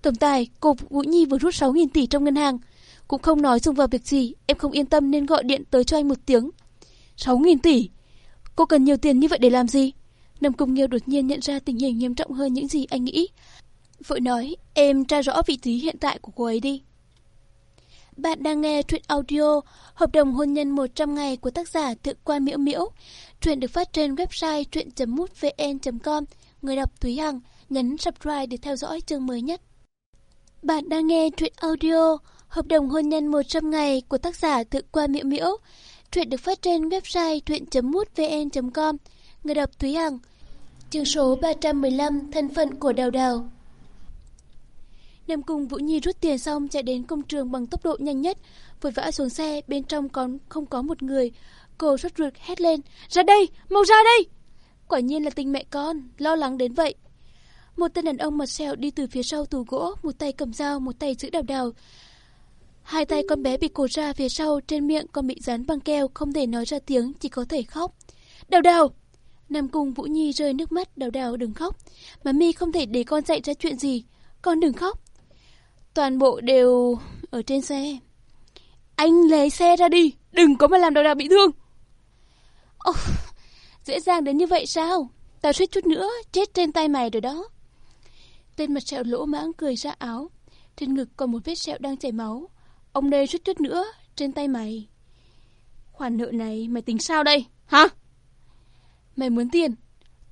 Tổng tài, cô Vũ Nhi vừa rút 6.000 tỷ trong ngân hàng. Cũng không nói dùng vào việc gì, em không yên tâm nên gọi điện tới cho anh một tiếng. 6.000 tỷ? Cô cần nhiều tiền như vậy để làm gì? Nam Cung Nghiêu đột nhiên nhận ra tình hình nghiêm trọng hơn những gì anh nghĩ. Vội nói, em tra rõ vị trí hiện tại của cô ấy đi. Bạn đang nghe truyện audio, Hợp đồng hôn nhân 100 ngày của tác giả Thượng quan Miễu Miễu. Truyện được phát trên website truyện.mútvn.com. Người đọc Thúy Hằng, nhấn subscribe để theo dõi chương mới nhất. Bạn đang nghe truyện audio, Hợp đồng hôn nhân 100 ngày của tác giả Thượng quan Miễu Miễu. Truyện được phát trên website truyện.mútvn.com. Người đọc Thúy Hằng. Chương số 315 Thân phận của Đào Đào. Nam Cung Vũ Nhi rút tiền xong chạy đến công trường bằng tốc độ nhanh nhất, vội vã xuống xe, bên trong còn không có một người. Cô rút ruột hét lên, ra đây, mau ra đây! Quả nhiên là tình mẹ con, lo lắng đến vậy. Một tên đàn ông mặt sẹo đi từ phía sau tủ gỗ, một tay cầm dao, một tay giữ đào đào. Hai tay con bé bị cột ra phía sau, trên miệng còn bị dán băng keo, không thể nói ra tiếng, chỉ có thể khóc. Đào đào! Nam Cung Vũ Nhi rơi nước mắt, đào đào đừng khóc. Mà mi không thể để con dạy ra chuyện gì. Con đừng khóc. Toàn bộ đều ở trên xe. Anh lấy xe ra đi, đừng có mà làm đầu đào bị thương. Oh, dễ dàng đến như vậy sao? Tao suýt chút nữa, chết trên tay mày rồi đó. Tên mặt sẹo lỗ mãng cười ra áo. Trên ngực còn một vết sẹo đang chảy máu. Ông đây suýt chút nữa, trên tay mày. Khoản nợ này mày tính sao đây, hả? Mày muốn tiền?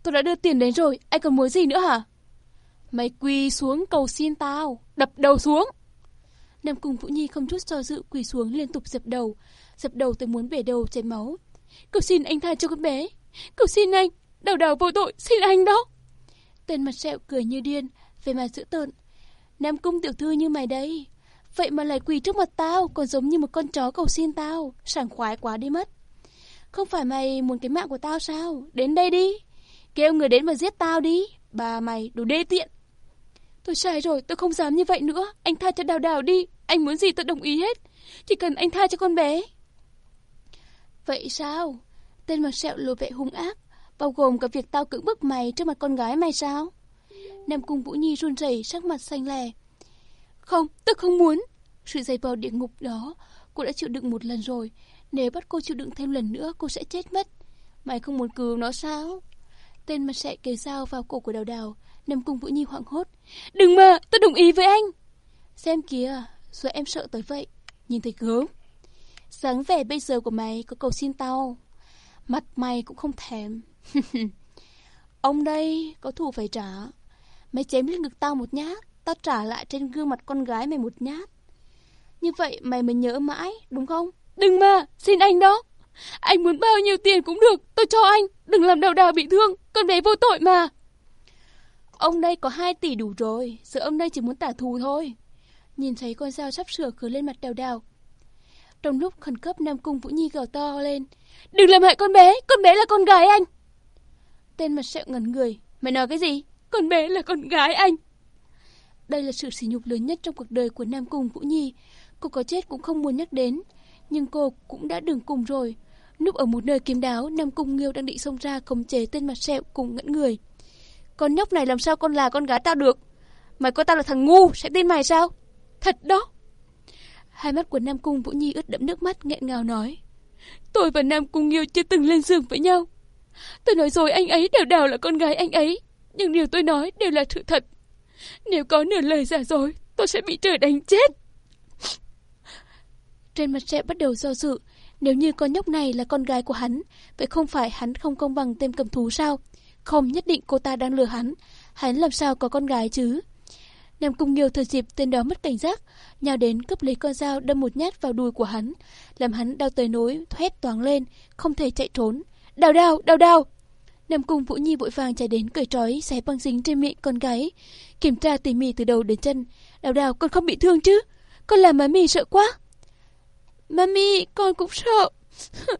Tôi đã đưa tiền đến rồi, anh còn muốn gì nữa hả? Mày quỳ xuống cầu xin tao, đập đầu xuống. Nam Cung Vũ Nhi không chút do dự quỳ xuống liên tục dập đầu, dập đầu tới muốn bể đầu chảy máu. Cầu xin anh tha cho con bé, cầu xin anh, đầu đầu vô tội, xin anh đó. Tên mặt sẹo cười như điên, về mặt dữ tợn. Nam Cung tiểu thư như mày đây, vậy mà lại quỳ trước mặt tao, còn giống như một con chó cầu xin tao, sảng khoái quá đi mất. Không phải mày muốn cái mạng của tao sao? Đến đây đi. Kêu người đến mà giết tao đi. Bà mày đủ đê tiện. Tôi sai rồi, tôi không dám như vậy nữa. Anh tha cho đào đào đi. Anh muốn gì tôi đồng ý hết. Chỉ cần anh tha cho con bé. Vậy sao? Tên mặt sẹo lộ vẻ hung ác. Bao gồm cả việc tao cưỡng bức mày trước mặt con gái mày sao? Nam Cung Vũ Nhi run rẩy sắc mặt xanh lè. Không, tôi không muốn. Sự dày vào địa ngục đó, cô đã chịu đựng một lần rồi. Nếu bắt cô chịu đựng thêm lần nữa, cô sẽ chết mất. Mày không muốn cứu nó sao? Tên mặt sẹo kề dao vào cổ của đào đào. Nam Cung Vũ Nhi hoảng hốt. Đừng mà, tôi đồng ý với anh. Xem kìa, rồi em sợ tới vậy. Nhìn thấy gớm. Sáng vẻ bây giờ của mày có cầu xin tao. Mặt mày cũng không thèm. Ông đây có thù phải trả. Mày chém lên ngực tao một nhát, tao trả lại trên gương mặt con gái mày một nhát. Như vậy mày mới nhớ mãi, đúng không? Đừng mà, xin anh đó. Anh muốn bao nhiêu tiền cũng được, tôi cho anh. Đừng làm đào đào bị thương, con bé vô tội mà. Ông đây có 2 tỷ đủ rồi, giờ ông đây chỉ muốn trả thù thôi. Nhìn thấy con dao sắp sửa cứ lên mặt đào đào. Trong lúc khẩn cấp Nam Cung Vũ Nhi gào to lên. Đừng làm hại con bé, con bé là con gái anh. Tên mặt sẹo ngẩn người. Mày nói cái gì? Con bé là con gái anh. Đây là sự sỉ nhục lớn nhất trong cuộc đời của Nam Cung Vũ Nhi. Cô có chết cũng không muốn nhắc đến. Nhưng cô cũng đã đường cùng rồi. Núp ở một nơi kiếm đáo, Nam Cung Nghiêu đang định xông ra khống chế tên mặt sẹo cùng ngẫn người. Con nhóc này làm sao con là con gái tao được? Mày coi tao là thằng ngu, sẽ tin mày sao? Thật đó. Hai mắt của Nam Cung Vũ Nhi ướt đẫm nước mắt nghẹn ngào nói. Tôi và Nam Cung Nghiêu chưa từng lên giường với nhau. Tôi nói rồi anh ấy đều đào là con gái anh ấy. Nhưng điều tôi nói đều là sự thật. Nếu có nửa lời giả dối, tôi sẽ bị trời đánh chết. Trên mặt trẻ bắt đầu do dự. Nếu như con nhóc này là con gái của hắn, vậy không phải hắn không công bằng tên cầm thú sao? Không nhất định cô ta đang lừa hắn. Hắn làm sao có con gái chứ? Nam Cung Nghiêu thời dịp tên đó mất cảnh giác, nhào đến cướp lấy con dao đâm một nhát vào đùi của hắn, làm hắn đau tới nỗi thét toáng lên, không thể chạy trốn. Đào đào, đào đào! Nam Cung Vũ Nhi vội vàng chạy đến cởi trói xé băng dính trên miệng con gái. Kiểm tra tỉ mỉ từ đầu đến chân. Đào đào con không bị thương chứ? Con làm mami sợ quá. Mami, con cũng sợ.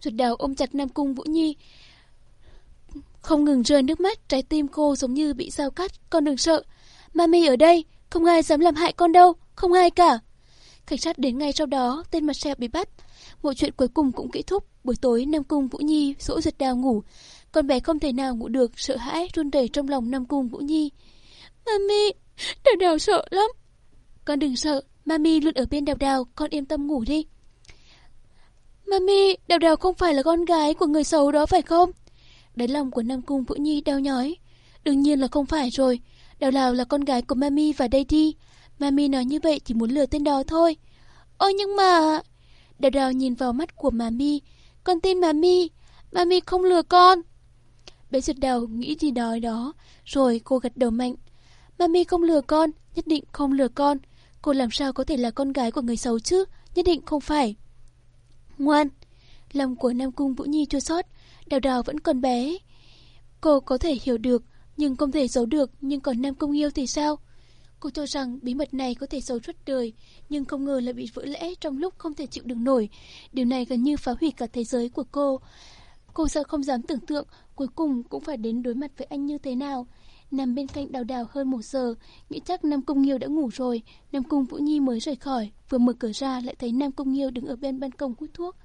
Ruột đào ôm chặt Nam Cung Vũ Nhi. Không ngừng rơi nước mắt, trái tim cô giống như bị dao cắt. Con đừng sợ. Mami ở đây, không ai dám làm hại con đâu, không ai cả. Cảnh sát đến ngay sau đó, tên mặt sẹo bị bắt. Mọi chuyện cuối cùng cũng kết thúc. Buổi tối, Nam Cung Vũ Nhi dỗ giật đào ngủ. Con bé không thể nào ngủ được, sợ hãi, run rẩy trong lòng Nam Cung Vũ Nhi. Mami, đào đào sợ lắm. Con đừng sợ, Mami luôn ở bên đào đào, con yên tâm ngủ đi. Mami, đào đào không phải là con gái của người xấu đó phải không? Đáy lòng của Nam Cung Vũ Nhi đau nhói. Đương nhiên là không phải rồi. Đào đào là con gái của Mami và Daddy. Mami nói như vậy chỉ muốn lừa tên đó thôi. Ôi, nhưng mà... Đào đào nhìn vào mắt của Mami. Con tin Mami. Mami không lừa con. Bé giật đầu nghĩ gì đó đó. Rồi cô gật đầu mạnh. Mami không lừa con. Nhất định không lừa con. Cô làm sao có thể là con gái của người xấu chứ? Nhất định không phải. Ngoan. Lòng của Nam Cung Vũ Nhi chua sót. Đào đào vẫn còn bé. Cô có thể hiểu được, nhưng không thể giấu được, nhưng còn Nam Cung yêu thì sao? Cô cho rằng bí mật này có thể giấu suốt đời, nhưng không ngờ lại bị vỡ lẽ trong lúc không thể chịu đựng nổi. Điều này gần như phá hủy cả thế giới của cô. Cô sợ không dám tưởng tượng, cuối cùng cũng phải đến đối mặt với anh như thế nào. Nằm bên cạnh đào đào hơn một giờ, nghĩ chắc Nam Cung Nghiêu đã ngủ rồi. Nam Cung Vũ Nhi mới rời khỏi, vừa mở cửa ra lại thấy Nam Cung Nghiêu đứng ở bên ban công hút thuốc.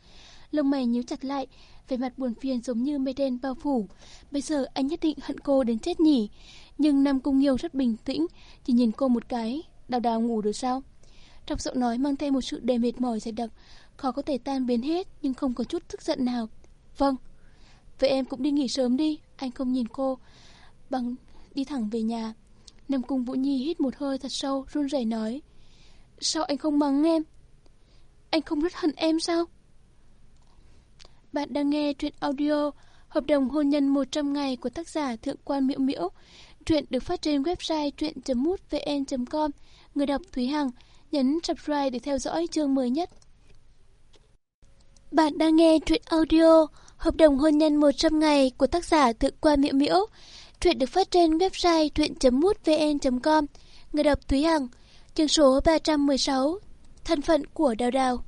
Lông mày nhíu chặt lại, về mặt buồn phiền giống như mây đen bao phủ. Bây giờ anh nhất định hận cô đến chết nhỉ. Nhưng Nam Cung Nghiêu rất bình tĩnh, chỉ nhìn cô một cái, đào đào ngủ được sao? Trong giọng nói mang theo một sự đề mệt mỏi dày đặc, khó có thể tan biến hết nhưng không có chút tức giận nào. Vâng, vậy em cũng đi nghỉ sớm đi, anh không nhìn cô, bằng đi thẳng về nhà. Nam Cung Vũ Nhi hít một hơi thật sâu, run rẩy nói. Sao anh không mắng em? Anh không rất hận em sao? Bạn đang nghe truyện audio Hợp đồng hôn nhân 100 ngày của tác giả Thượng quan Miễu Miễu. Truyện được phát trên website truyện.mútvn.com. Người đọc Thúy Hằng, nhấn subscribe để theo dõi chương mới nhất. Bạn đang nghe truyện audio Hợp đồng hôn nhân 100 ngày của tác giả Thượng quan Miễu Miễu. Truyện được phát trên website truyện.mútvn.com. Người đọc Thúy Hằng. Chương số 316. Thân phận của Đào Đào.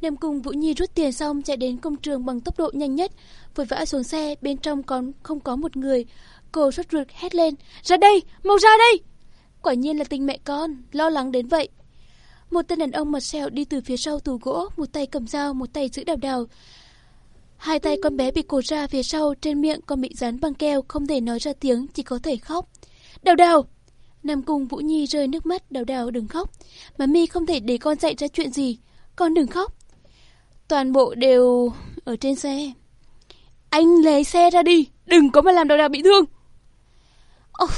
Nam Cung Vũ Nhi rút tiền xong chạy đến công trường bằng tốc độ nhanh nhất, vội vã xuống xe, bên trong còn không có một người. Cô sốt ruột hét lên, ra đây, mau ra đây! Quả nhiên là tình mẹ con, lo lắng đến vậy. Một tên đàn ông mặt sẹo đi từ phía sau tủ gỗ, một tay cầm dao, một tay giữ đào đào. Hai tay con bé bị cột ra phía sau, trên miệng còn bị dán băng keo, không thể nói ra tiếng, chỉ có thể khóc. Đào đào! Nam Cung Vũ Nhi rơi nước mắt, đào đào đừng khóc. Mà mi không thể để con dạy ra chuyện gì. Con đừng khóc. Toàn bộ đều ở trên xe. Anh lấy xe ra đi, đừng có mà làm đầu đào bị thương. Oh,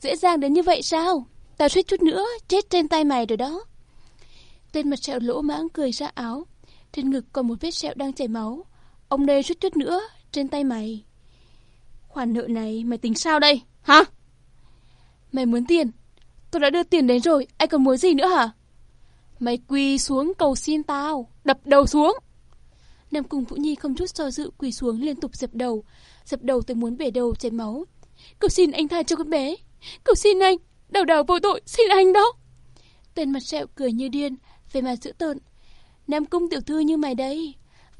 dễ dàng đến như vậy sao? Tao suýt chút nữa, chết trên tay mày rồi đó. Tên mặt sẹo lỗ mãng cười ra áo. Trên ngực còn một vết sẹo đang chảy máu. Ông đây suýt chút nữa, trên tay mày. Khoản nợ này mày tính sao đây, hả? Mày muốn tiền? Tôi đã đưa tiền đến rồi, anh còn muốn gì nữa hả? Mày quỳ xuống cầu xin tao, đập đầu xuống. Nam Cung Vũ Nhi không chút do dự quỳ xuống liên tục dập đầu, dập đầu tới muốn bể đầu chảy máu. Cầu xin anh tha cho con bé, cầu xin anh, đầu đầu vô tội, xin anh đó. Tên mặt sẹo cười như điên, về mặt dữ tợn. Nam Cung tiểu thư như mày đây,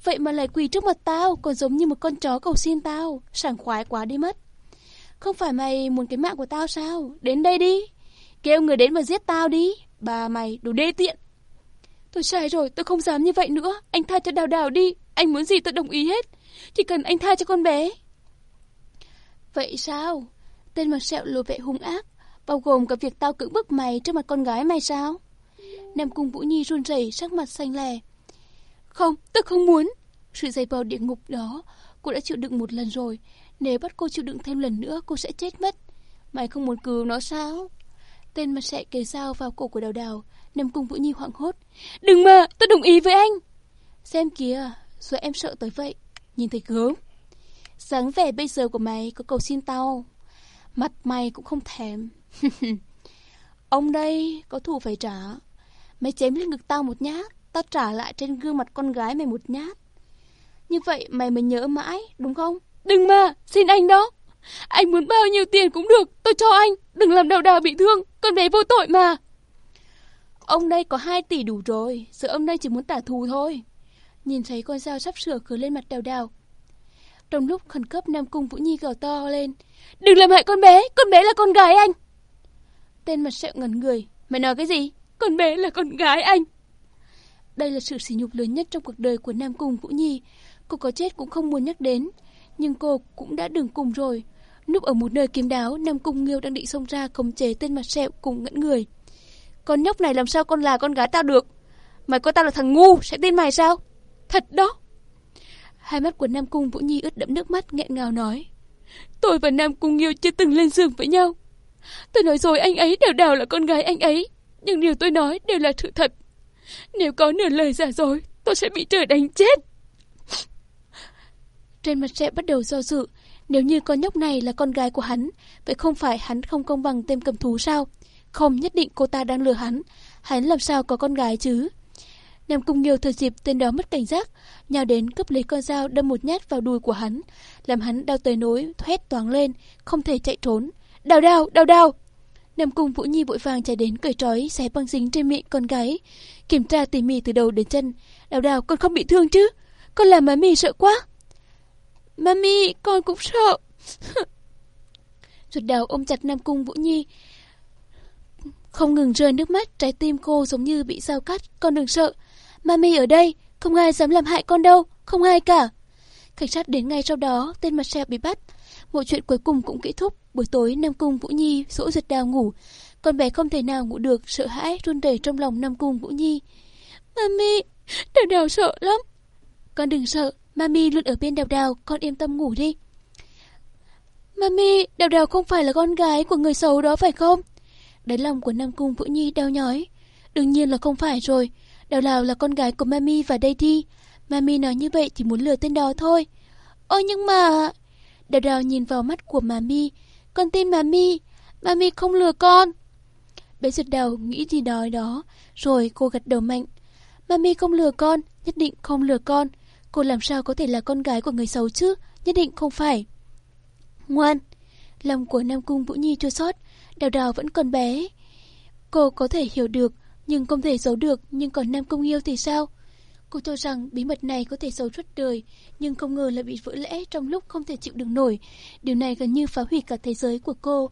vậy mà lại quỳ trước mặt tao, còn giống như một con chó cầu xin tao, sảng khoái quá đi mất. Không phải mày muốn cái mạng của tao sao? Đến đây đi, kêu người đến mà giết tao đi, bà mày đủ đê tiện. Tôi sai rồi, tôi không dám như vậy nữa. Anh tha cho đào đào đi. Anh muốn gì tôi đồng ý hết. Chỉ cần anh tha cho con bé. Vậy sao? Tên mặt sẹo lộ vệ hung ác. Bao gồm cả việc tao cưỡng bức mày trước mặt con gái mày sao? Nam Cung Vũ Nhi run rẩy sắc mặt xanh lè. Không, tôi không muốn. Sự dày vào địa ngục đó, cô đã chịu đựng một lần rồi. Nếu bắt cô chịu đựng thêm lần nữa, cô sẽ chết mất. Mày không muốn cứu nó sao? Tên mặt sẹo kề dao vào cổ của đào đào. Nam Cung Vũ Nhi hoảng hốt. Đừng mà, tôi đồng ý với anh. Xem kìa, rồi em sợ tới vậy. Nhìn thấy gớm. Sáng vẻ bây giờ của mày có cầu xin tao. Mặt mày cũng không thèm. Ông đây có thù phải trả. Mày chém lên ngực tao một nhát, tao trả lại trên gương mặt con gái mày một nhát. Như vậy mày mới nhớ mãi, đúng không? Đừng mà, xin anh đó. Anh muốn bao nhiêu tiền cũng được, tôi cho anh. Đừng làm đào đào bị thương, con bé vô tội mà. Ông đây có 2 tỷ đủ rồi, giờ ông đây chỉ muốn trả thù thôi. Nhìn thấy con dao sắp sửa cứ lên mặt đào đào. Trong lúc khẩn cấp Nam Cung Vũ Nhi gào to lên. Đừng làm hại con bé, con bé là con gái anh. Tên mặt sẹo ngẩn người. Mày nói cái gì? Con bé là con gái anh. Đây là sự sỉ nhục lớn nhất trong cuộc đời của Nam Cung Vũ Nhi. Cô có chết cũng không muốn nhắc đến. Nhưng cô cũng đã đừng cùng rồi. Núp ở một nơi kiếm đáo, Nam Cung Nghiêu đang định xông ra khống chế tên mặt sẹo cùng ngẫn người. Con nhóc này làm sao con là con gái tao được? Mày coi tao là thằng ngu, sẽ tin mày sao? Thật đó. Hai mắt của Nam Cung Vũ Nhi ướt đẫm nước mắt nghẹn ngào nói. Tôi và Nam Cung Nghiêu chưa từng lên giường với nhau. Tôi nói rồi anh ấy đều đào là con gái anh ấy. Nhưng điều tôi nói đều là sự thật. Nếu có nửa lời giả dối, tôi sẽ bị trời đánh chết. Trên mặt trẻ bắt đầu do dự. Nếu như con nhóc này là con gái của hắn, vậy không phải hắn không công bằng tên cầm thú sao? Không nhất định cô ta đang lừa hắn. Hắn làm sao có con gái chứ? Nam Cung Nghiêu thời dịp tên đó mất cảnh giác, nhào đến cướp lấy con dao đâm một nhát vào đùi của hắn, làm hắn đau tới nối, thoét toáng lên, không thể chạy trốn. Đào đào, đào đào! Nam Cung Vũ Nhi vội vàng chạy đến cởi trói xé băng dính trên miệng con gái, kiểm tra tỉ mỉ từ đầu đến chân. Đào đào, con không bị thương chứ? Con làm má mì sợ quá. Mami, con cũng sợ. Ruột đào ôm chặt Nam Cung Vũ Nhi, không ngừng rơi nước mắt, trái tim cô giống như bị dao cắt. Con đừng sợ, Mami ở đây, không ai dám làm hại con đâu, không ai cả. Cảnh sát đến ngay sau đó, tên mặt sẹo bị bắt. Mọi chuyện cuối cùng cũng kết thúc. Buổi tối, Nam Cung Vũ Nhi dỗ giật đào ngủ. Con bé không thể nào ngủ được, sợ hãi, run rẩy trong lòng Nam Cung Vũ Nhi. Mami, đào đào sợ lắm. Con đừng sợ, Mami luôn ở bên đào đào, con yên tâm ngủ đi. Mami, đào đào không phải là con gái của người xấu đó phải không? Đáy lòng của Nam Cung Vũ Nhi đau nhói. Đương nhiên là không phải rồi. Đào Đào là con gái của Mami và Daddy. Mami nói như vậy thì muốn lừa tên đó thôi. Ôi nhưng mà... Đào Đào nhìn vào mắt của Mami. Con tin Mami. Mami không lừa con. Bé giật đầu nghĩ gì đó đó. Rồi cô gật đầu mạnh. Mami không lừa con. Nhất định không lừa con. Cô làm sao có thể là con gái của người xấu chứ? Nhất định không phải. Ngoan. Lòng của Nam Cung Vũ Nhi chua sót. Đào Đào vẫn còn bé. Cô có thể hiểu được nhưng không thể giấu được, nhưng còn Nam Công Yêu thì sao? Cô cho rằng bí mật này có thể giấu suốt đời, nhưng không ngờ lại bị vỡ lẽ trong lúc không thể chịu đựng nổi. Điều này gần như phá hủy cả thế giới của cô.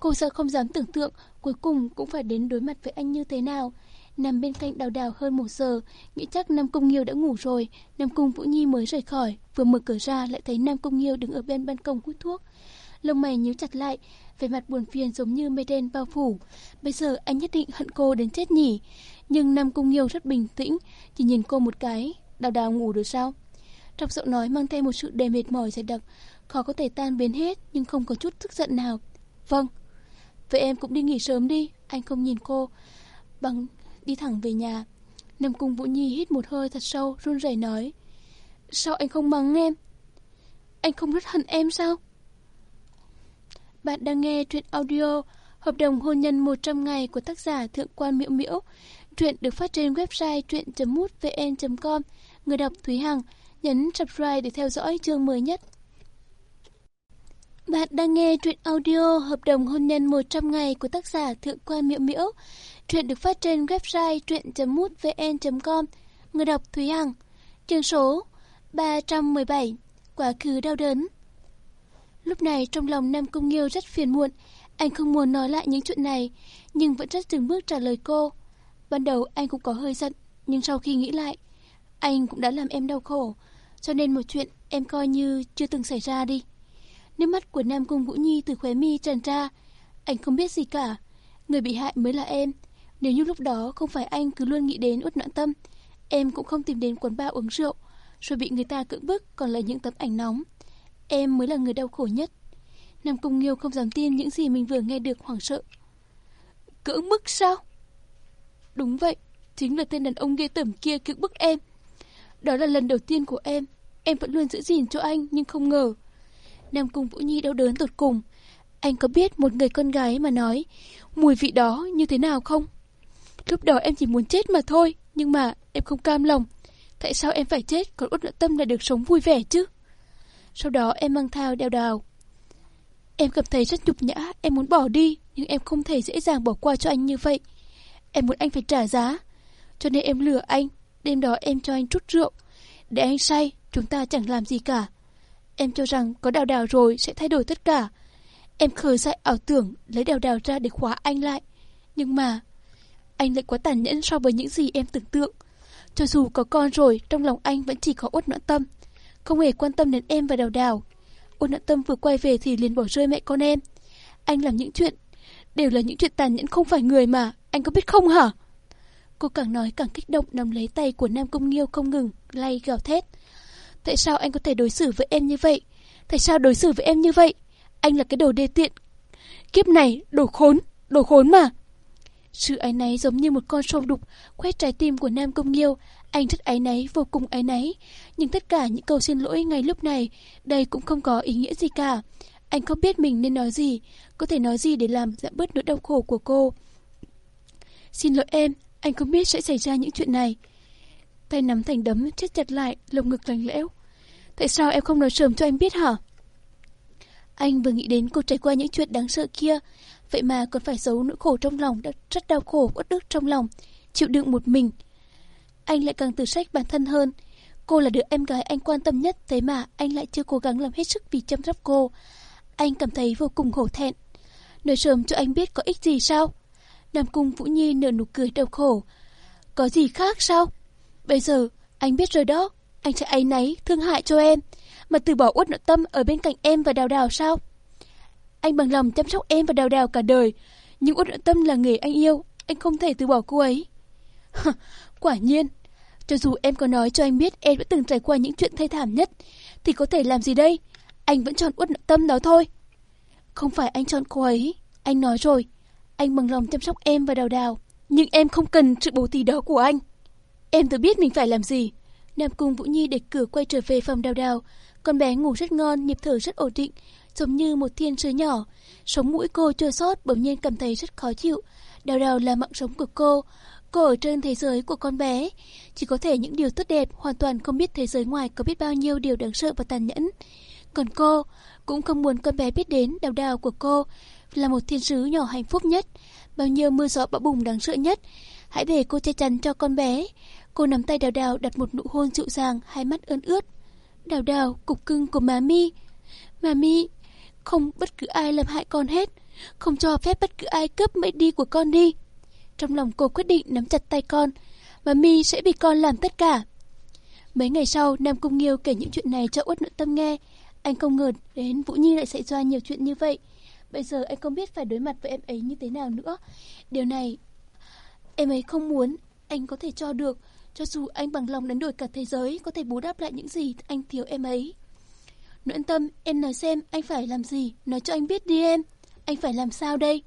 Cô sợ không dám tưởng tượng, cuối cùng cũng phải đến đối mặt với anh như thế nào. Nằm bên cạnh đào đào hơn một giờ, nghĩ chắc Nam Công Nghiêu đã ngủ rồi. Nam Cung Vũ Nhi mới rời khỏi, vừa mở cửa ra lại thấy Nam Công Nghiêu đứng ở bên ban công hút thuốc. Lông mày nhíu chặt lại, về mặt buồn phiền giống như mây đen bao phủ. Bây giờ anh nhất định hận cô đến chết nhỉ. Nhưng Nam Cung Nghiêu rất bình tĩnh, chỉ nhìn cô một cái. Đào đào ngủ được sao? Trong giọng nói mang theo một sự đề mệt mỏi dày đặc, khó có thể tan biến hết nhưng không có chút tức giận nào. Vâng. Vậy em cũng đi nghỉ sớm đi, anh không nhìn cô. Bằng đi thẳng về nhà. Nam Cung Vũ Nhi hít một hơi thật sâu, run rẩy nói. Sao anh không mắng em? Anh không rất hận em sao? Bạn đang nghe truyện audio Hợp đồng hôn nhân 100 ngày của tác giả Thượng quan Miễu Miễu. Truyện được phát trên website truyện.mútvn.com. Người đọc Thúy Hằng, nhấn subscribe để theo dõi chương mới nhất. Bạn đang nghe truyện audio Hợp đồng hôn nhân 100 ngày của tác giả Thượng quan Miễu Miễu. Truyện được phát trên website truyện.mútvn.com. Người đọc Thúy Hằng. Chương số 317. Quá khứ đau đớn. Lúc này trong lòng Nam Công Nghiêu rất phiền muộn, anh không muốn nói lại những chuyện này, nhưng vẫn rất từng bước trả lời cô. Ban đầu anh cũng có hơi giận, nhưng sau khi nghĩ lại, anh cũng đã làm em đau khổ, cho nên một chuyện em coi như chưa từng xảy ra đi. Nước mắt của Nam Cung Vũ Nhi từ khóe mi tràn ra, anh không biết gì cả, người bị hại mới là em. Nếu như lúc đó không phải anh cứ luôn nghĩ đến uất noạn tâm, em cũng không tìm đến quán bar uống rượu, rồi bị người ta cưỡng bức còn là những tấm ảnh nóng. Em mới là người đau khổ nhất. Nam Cung Nghiêu không dám tin những gì mình vừa nghe được hoảng sợ. Cưỡng bức sao? Đúng vậy, chính là tên đàn ông ghê tởm kia cưỡng bức em. Đó là lần đầu tiên của em, em vẫn luôn giữ gìn cho anh nhưng không ngờ. Nam Cung Vũ Nhi đau đớn tột cùng. Anh có biết một người con gái mà nói mùi vị đó như thế nào không? Lúc đó em chỉ muốn chết mà thôi, nhưng mà em không cam lòng. Tại sao em phải chết còn Út Nợ Tâm lại được sống vui vẻ chứ? Sau đó em mang thao đeo đào. Em cảm thấy rất nhục nhã, em muốn bỏ đi, nhưng em không thể dễ dàng bỏ qua cho anh như vậy. Em muốn anh phải trả giá, cho nên em lừa anh. Đêm đó em cho anh chút rượu. Để anh say, chúng ta chẳng làm gì cả. Em cho rằng có đào đào rồi sẽ thay đổi tất cả. Em khởi dậy ảo tưởng lấy đào đào ra để khóa anh lại. Nhưng mà, anh lại quá tàn nhẫn so với những gì em tưởng tượng. Cho dù có con rồi, trong lòng anh vẫn chỉ có uất noãn tâm. Không hề quan tâm đến em và đào đào. Ôn noãn tâm vừa quay về thì liền bỏ rơi mẹ con em. Anh làm những chuyện, đều là những chuyện tàn nhẫn không phải người mà, anh có biết không hả? Cô càng nói càng kích động nắm lấy tay của Nam Công Nghiêu không ngừng, lay gào thét. Tại sao anh có thể đối xử với em như vậy? Tại sao đối xử với em như vậy? Anh là cái đồ đê tiện. Kiếp này, đồ khốn, đồ khốn mà. Sự ái náy giống như một con sâu đục, quét trái tim của Nam Công Nghiêu. Anh rất ái náy, vô cùng ái náy. Nhưng tất cả những câu xin lỗi ngay lúc này, đây cũng không có ý nghĩa gì cả. Anh không biết mình nên nói gì, có thể nói gì để làm giảm bớt nỗi đau khổ của cô. Xin lỗi em, anh không biết sẽ xảy ra những chuyện này. Tay nắm thành đấm, chết chặt lại, lồng ngực lạnh lẽo. Tại sao em không nói sớm cho anh biết hả? Anh vừa nghĩ đến cô trải qua những chuyện đáng sợ kia, vậy mà còn phải giấu nỗi khổ trong lòng, rất đau khổ, uất ức trong lòng, chịu đựng một mình. Anh lại càng tự trách bản thân hơn. Cô là đứa em gái anh quan tâm nhất, thế mà anh lại chưa cố gắng làm hết sức vì chăm sóc cô. Anh cảm thấy vô cùng hổ thẹn. Nói sớm cho anh biết có ích gì sao? Nam Cung Vũ Nhi nở nụ cười đau khổ. Có gì khác sao? Bây giờ, anh biết rồi đó, anh sẽ áy náy, thương hại cho em, mà từ bỏ uất nội tâm ở bên cạnh em và đào đào sao? Anh bằng lòng chăm sóc em và đào đào cả đời, nhưng uất nội tâm là nghề anh yêu, anh không thể từ bỏ cô ấy. Quả nhiên, cho dù em có nói cho anh biết em đã từng trải qua những chuyện thê thảm nhất, thì có thể làm gì đây? Anh vẫn chọn uất tâm đó thôi. Không phải anh chọn cô ấy, anh nói rồi, anh bằng lòng chăm sóc em và đào đào, nhưng em không cần sự bố thí đó của anh. Em tự biết mình phải làm gì. Nam Cung Vũ Nhi để cửa quay trở về phòng đào đào. Con bé ngủ rất ngon, nhịp thở rất ổn định, giống như một thiên sứ nhỏ. Sống mũi cô chưa sót bỗng nhiên cảm thấy rất khó chịu. Đào đào là mạng sống của cô. Cô ở trên thế giới của con bé. Chỉ có thể những điều tốt đẹp, hoàn toàn không biết thế giới ngoài có biết bao nhiêu điều đáng sợ và tàn nhẫn. Còn cô cũng không muốn con bé biết đến đào đào của cô là một thiên sứ nhỏ hạnh phúc nhất, bao nhiêu mưa gió bão bùng đáng sợ nhất. Hãy để cô che chắn cho con bé. Cô nắm tay đào đào đặt một nụ hôn dịu dàng, hai mắt ơn ướt. Đào đào, cục cưng của má mi. Má mi, không bất cứ ai làm hại con hết. Không cho phép bất cứ ai cướp mệnh đi của con đi. Trong lòng cô quyết định nắm chặt tay con. Má mi sẽ bị con làm tất cả. Mấy ngày sau, Nam Cung Nghiêu kể những chuyện này cho Uất Nội Tâm nghe. Anh không ngờ đến Vũ Nhi lại xảy ra nhiều chuyện như vậy. Bây giờ anh không biết phải đối mặt với em ấy như thế nào nữa. Điều này em ấy không muốn, anh có thể cho được. Cho dù anh bằng lòng đánh đổi cả thế giới, có thể bù đắp lại những gì anh thiếu em ấy. nội Tâm, em nói xem anh phải làm gì, nói cho anh biết đi em. Anh phải làm sao đây?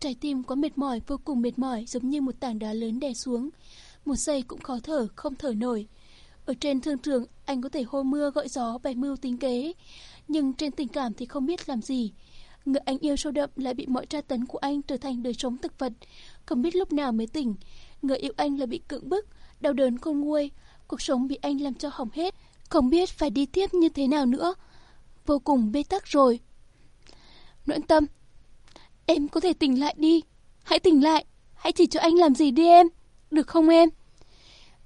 Trái tim quá mệt mỏi, vô cùng mệt mỏi, giống như một tảng đá lớn đè xuống. Một giây cũng khó thở, không thở nổi. Ở trên thương trường, anh có thể hô mưa gọi gió, bày mưu tính kế. Nhưng trên tình cảm thì không biết làm gì. Người anh yêu sâu đậm lại bị mọi tra tấn của anh trở thành đời sống thực vật. Không biết lúc nào mới tỉnh. Người yêu anh là bị cưỡng bức, đau đớn khôn nguôi. Cuộc sống bị anh làm cho hỏng hết. Không biết phải đi tiếp như thế nào nữa. Vô cùng bê tắc rồi. Noãn tâm, em có thể tỉnh lại đi. Hãy tỉnh lại, hãy chỉ cho anh làm gì đi em. Được không em?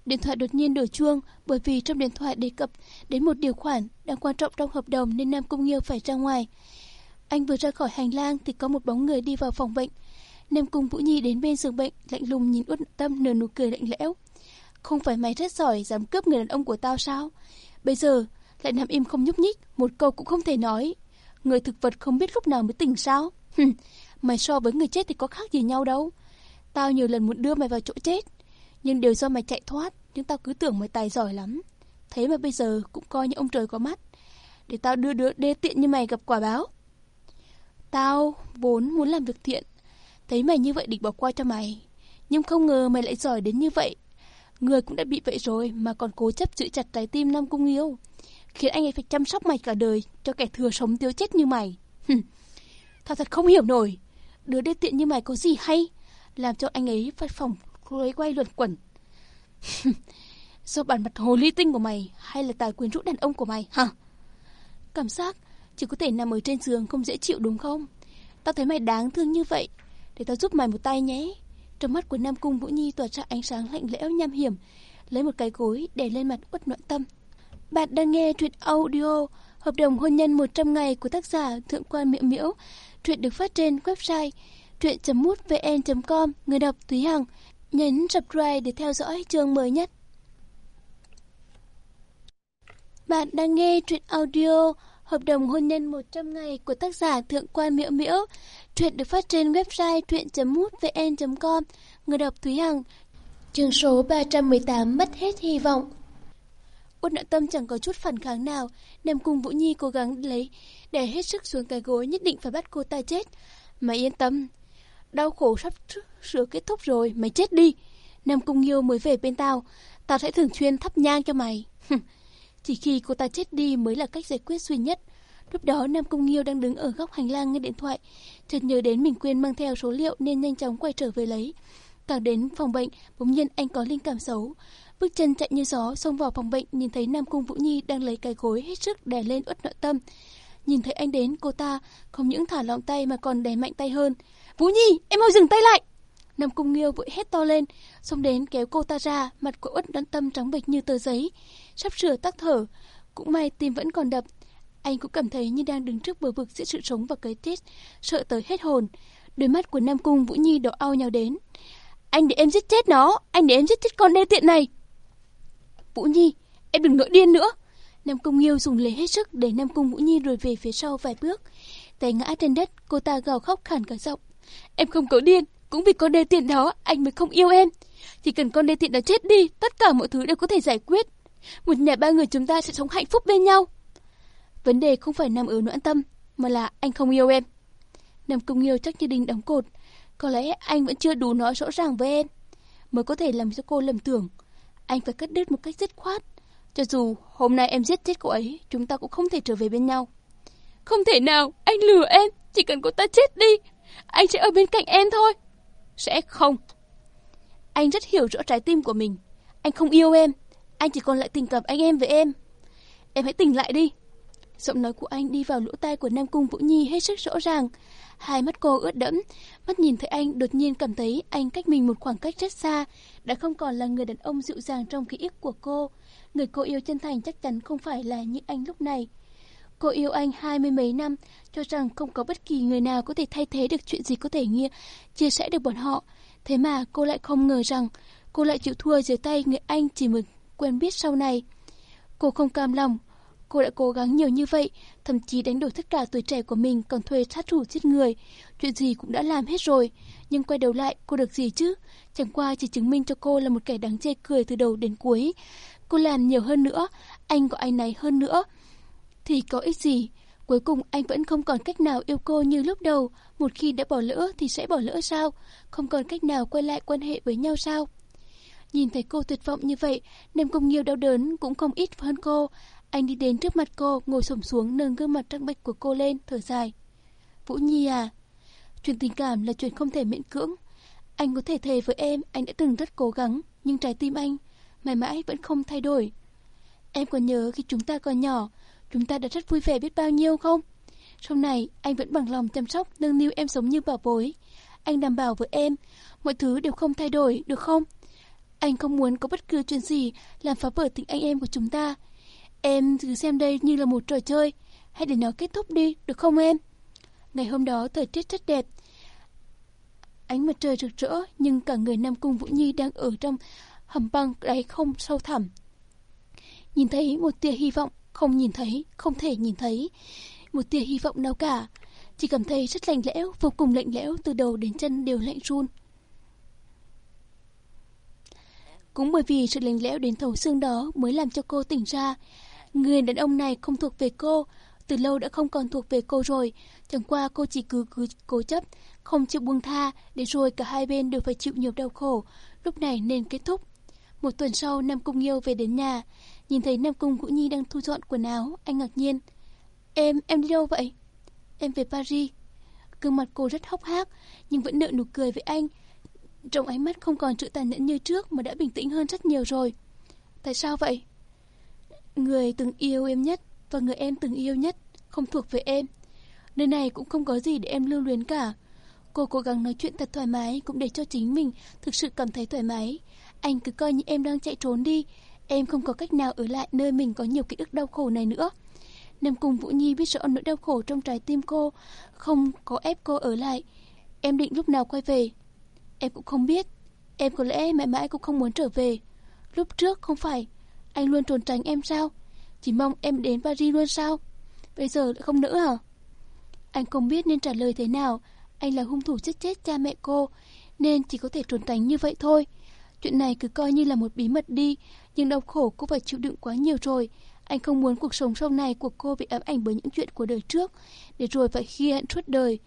Điện thoại đột nhiên đổ chuông bởi vì trong điện thoại đề cập đến một điều khoản đang quan trọng trong hợp đồng nên Nam Cung Nghiêu phải ra ngoài. Anh vừa ra khỏi hành lang thì có một bóng người đi vào phòng bệnh. Nam Cung Vũ Nhi đến bên giường bệnh, lạnh lùng nhìn Uất Tâm nở nụ cười lạnh lẽo. Không phải mày rất giỏi dám cướp người đàn ông của tao sao? Bây giờ lại nằm im không nhúc nhích, một câu cũng không thể nói. Người thực vật không biết lúc nào mới tỉnh sao? mày so với người chết thì có khác gì nhau đâu. Tao nhiều lần muốn đưa mày vào chỗ chết, nhưng đều do mày chạy thoát, nhưng tao cứ tưởng mày tài giỏi lắm. Thế mà bây giờ cũng coi như ông trời có mắt. Để tao đưa đứa đê tiện như mày gặp quả báo. Tao vốn muốn làm việc thiện, thấy mày như vậy định bỏ qua cho mày. Nhưng không ngờ mày lại giỏi đến như vậy. Người cũng đã bị vậy rồi mà còn cố chấp giữ chặt trái tim Nam Cung yêu. Khiến anh ấy phải chăm sóc mày cả đời cho kẻ thừa sống tiêu chết như mày. Tao thật không hiểu nổi. Đứa đê tiện như mày có gì hay? Làm cho anh ấy phải phòng lối quay luẩn quẩn. Do bản mặt hồ ly tinh của mày hay là tài quyến rũ đàn ông của mày, hả? Cảm giác chỉ có thể nằm ở trên giường không dễ chịu đúng không? Tao thấy mày đáng thương như vậy. Để tao giúp mày một tay nhé. Trong mắt của Nam Cung Vũ Nhi tỏa ra ánh sáng lạnh lẽo nham hiểm. Lấy một cái gối để lên mặt uất noạn tâm. Bạn đang nghe truyện audio Hợp đồng hôn nhân 100 ngày của tác giả Thượng quan Miễu Miễu. Truyện được phát trên website truyện.mútvn.com. Người đọc Thúy Hằng. Nhấn subscribe để theo dõi chương mới nhất. Bạn đang nghe truyện audio Hợp đồng hôn nhân 100 ngày của tác giả Thượng quan Miễu Miễu. Truyện được phát trên website truyện.mútvn.com. Người đọc Thúy Hằng. Chương số 318 mất hết hy vọng. Út nợ tâm chẳng có chút phản kháng nào, Nam Cung Vũ Nhi cố gắng lấy để hết sức xuống cái gối nhất định phải bắt cô ta chết. Mày yên tâm, đau khổ sắp sửa kết thúc rồi, mày chết đi. Nam Cung Yêu mới về bên tao, tao sẽ thường xuyên thắp nhang cho mày. Chỉ khi cô ta chết đi mới là cách giải quyết duy nhất. Lúc đó Nam Cung Nghiêu đang đứng ở góc hành lang nghe điện thoại, chợt nhớ đến mình quên mang theo số liệu nên nhanh chóng quay trở về lấy. Càng đến phòng bệnh, bỗng nhiên anh có linh cảm xấu. Bước chân chạy như gió xông vào phòng bệnh nhìn thấy Nam Cung Vũ Nhi đang lấy cái gối hết sức đè lên uất nội tâm. Nhìn thấy anh đến, cô ta không những thả lỏng tay mà còn đè mạnh tay hơn. Vũ Nhi, em mau dừng tay lại! Nam Cung Nghiêu vội hét to lên, xông đến kéo cô ta ra, mặt của uất đoan tâm trắng bệch như tờ giấy, sắp sửa tắc thở. Cũng may tim vẫn còn đập. Anh cũng cảm thấy như đang đứng trước bờ vực giữa sự sống và cái chết, sợ tới hết hồn. Đôi mắt của Nam Cung Vũ Nhi đỏ ao nhào đến. Anh để em giết chết nó, anh để em giết chết con đê tiện này. Vũ Nhi, em đừng nổi điên nữa. Nam Cung Nghiêu dùng lấy hết sức để Nam Cung Vũ Nhi rời về phía sau vài bước. Té ngã trên đất, cô ta gào khóc khản cả giọng. Em không có điên, cũng vì con đê tiện đó anh mới không yêu em. Chỉ cần con đê tiện đó chết đi, tất cả mọi thứ đều có thể giải quyết. Một nhà ba người chúng ta sẽ sống hạnh phúc bên nhau. Vấn đề không phải nằm ở noãn tâm, mà là anh không yêu em. Nam Cung Nghiêu chắc như đinh đóng cột. Có lẽ anh vẫn chưa đủ nói rõ ràng với em. Mới có thể làm cho cô lầm tưởng. Anh phải cắt đứt một cách dứt khoát. Cho dù hôm nay em giết chết cô ấy, chúng ta cũng không thể trở về bên nhau. Không thể nào, anh lừa em. Chỉ cần cô ta chết đi, anh sẽ ở bên cạnh em thôi. Sẽ không. Anh rất hiểu rõ trái tim của mình. Anh không yêu em. Anh chỉ còn lại tình cảm anh em với em. Em hãy tỉnh lại đi. Giọng nói của anh đi vào lỗ tai của Nam Cung Vũ Nhi hết sức rõ ràng. Hai mắt cô ướt đẫm, mắt nhìn thấy anh đột nhiên cảm thấy anh cách mình một khoảng cách rất xa, đã không còn là người đàn ông dịu dàng trong ký ức của cô. Người cô yêu chân thành chắc chắn không phải là như anh lúc này. Cô yêu anh hai mươi mấy năm, cho rằng không có bất kỳ người nào có thể thay thế được chuyện gì có thể nghe, chia sẻ được bọn họ. Thế mà cô lại không ngờ rằng cô lại chịu thua dưới tay người anh chỉ mình quen biết sau này. Cô không cam lòng, cô đã cố gắng nhiều như vậy, thậm chí đánh đổi tất cả tuổi trẻ của mình còn thuê sát thủ giết người. Chuyện gì cũng đã làm hết rồi, nhưng quay đầu lại cô được gì chứ? Chẳng qua chỉ chứng minh cho cô là một kẻ đáng chê cười từ đầu đến cuối. Cô làm nhiều hơn nữa, anh có anh này hơn nữa. Thì có ích gì? Cuối cùng anh vẫn không còn cách nào yêu cô như lúc đầu. Một khi đã bỏ lỡ thì sẽ bỏ lỡ sao? Không còn cách nào quay lại quan hệ với nhau sao? Nhìn thấy cô tuyệt vọng như vậy, Nam Công Nghiêu đau đớn cũng không ít hơn cô. Anh đi đến trước mặt cô, ngồi xổm xuống nâng gương mặt trắng bệch của cô lên, thở dài. Vũ Nhi à, chuyện tình cảm là chuyện không thể miễn cưỡng. Anh có thể thề với em, anh đã từng rất cố gắng, nhưng trái tim anh mãi mãi vẫn không thay đổi. Em còn nhớ khi chúng ta còn nhỏ, chúng ta đã rất vui vẻ biết bao nhiêu không? Sau này, anh vẫn bằng lòng chăm sóc, nâng niu em sống như bảo bối. Anh đảm bảo với em, mọi thứ đều không thay đổi, được không? Anh không muốn có bất cứ chuyện gì làm phá vỡ tình anh em của chúng ta. Em cứ xem đây như là một trò chơi. Hãy để nó kết thúc đi, được không em? Ngày hôm đó thời tiết rất đẹp. Ánh mặt trời rực rỡ, nhưng cả người Nam Cung Vũ Nhi đang ở trong hầm băng đáy không sâu thẳm. Nhìn thấy một tia hy vọng, không nhìn thấy, không thể nhìn thấy. Một tia hy vọng nào cả. Chỉ cảm thấy rất lạnh lẽo, vô cùng lạnh lẽo, từ đầu đến chân đều lạnh run. Cũng bởi vì sự lạnh lẽo đến thấu xương đó mới làm cho cô tỉnh ra. Người đàn ông này không thuộc về cô, từ lâu đã không còn thuộc về cô rồi. Chẳng qua cô chỉ cứ, cứ cố chấp, không chịu buông tha, để rồi cả hai bên đều phải chịu nhiều đau khổ. Lúc này nên kết thúc. Một tuần sau, Nam Cung Yêu về đến nhà. Nhìn thấy Nam Cung Vũ Nhi đang thu dọn quần áo, anh ngạc nhiên. Em, em đi đâu vậy? Em về Paris. Gương mặt cô rất hốc hác, nhưng vẫn nợ nụ cười với anh. Trong ánh mắt không còn sự tàn nhẫn như trước mà đã bình tĩnh hơn rất nhiều rồi. Tại sao vậy? Người từng yêu em nhất và người em từng yêu nhất không thuộc về em. Nơi này cũng không có gì để em lưu luyến cả. Cô cố gắng nói chuyện thật thoải mái cũng để cho chính mình thực sự cảm thấy thoải mái. Anh cứ coi như em đang chạy trốn đi. Em không có cách nào ở lại nơi mình có nhiều ký ức đau khổ này nữa. Nam Cung Vũ Nhi biết rõ nỗi đau khổ trong trái tim cô, không có ép cô ở lại. Em định lúc nào quay về? Em cũng không biết. Em có lẽ mãi mãi cũng không muốn trở về. Lúc trước không phải, anh luôn trốn tránh em sao? Chỉ mong em đến Paris luôn sao? Bây giờ lại không nữa hả? Anh không biết nên trả lời thế nào. Anh là hung thủ chết chết cha mẹ cô, nên chỉ có thể trốn tránh như vậy thôi. Chuyện này cứ coi như là một bí mật đi, nhưng đau khổ cô phải chịu đựng quá nhiều rồi. Anh không muốn cuộc sống sau này của cô bị ám ảnh bởi những chuyện của đời trước, để rồi phải khi hận suốt đời.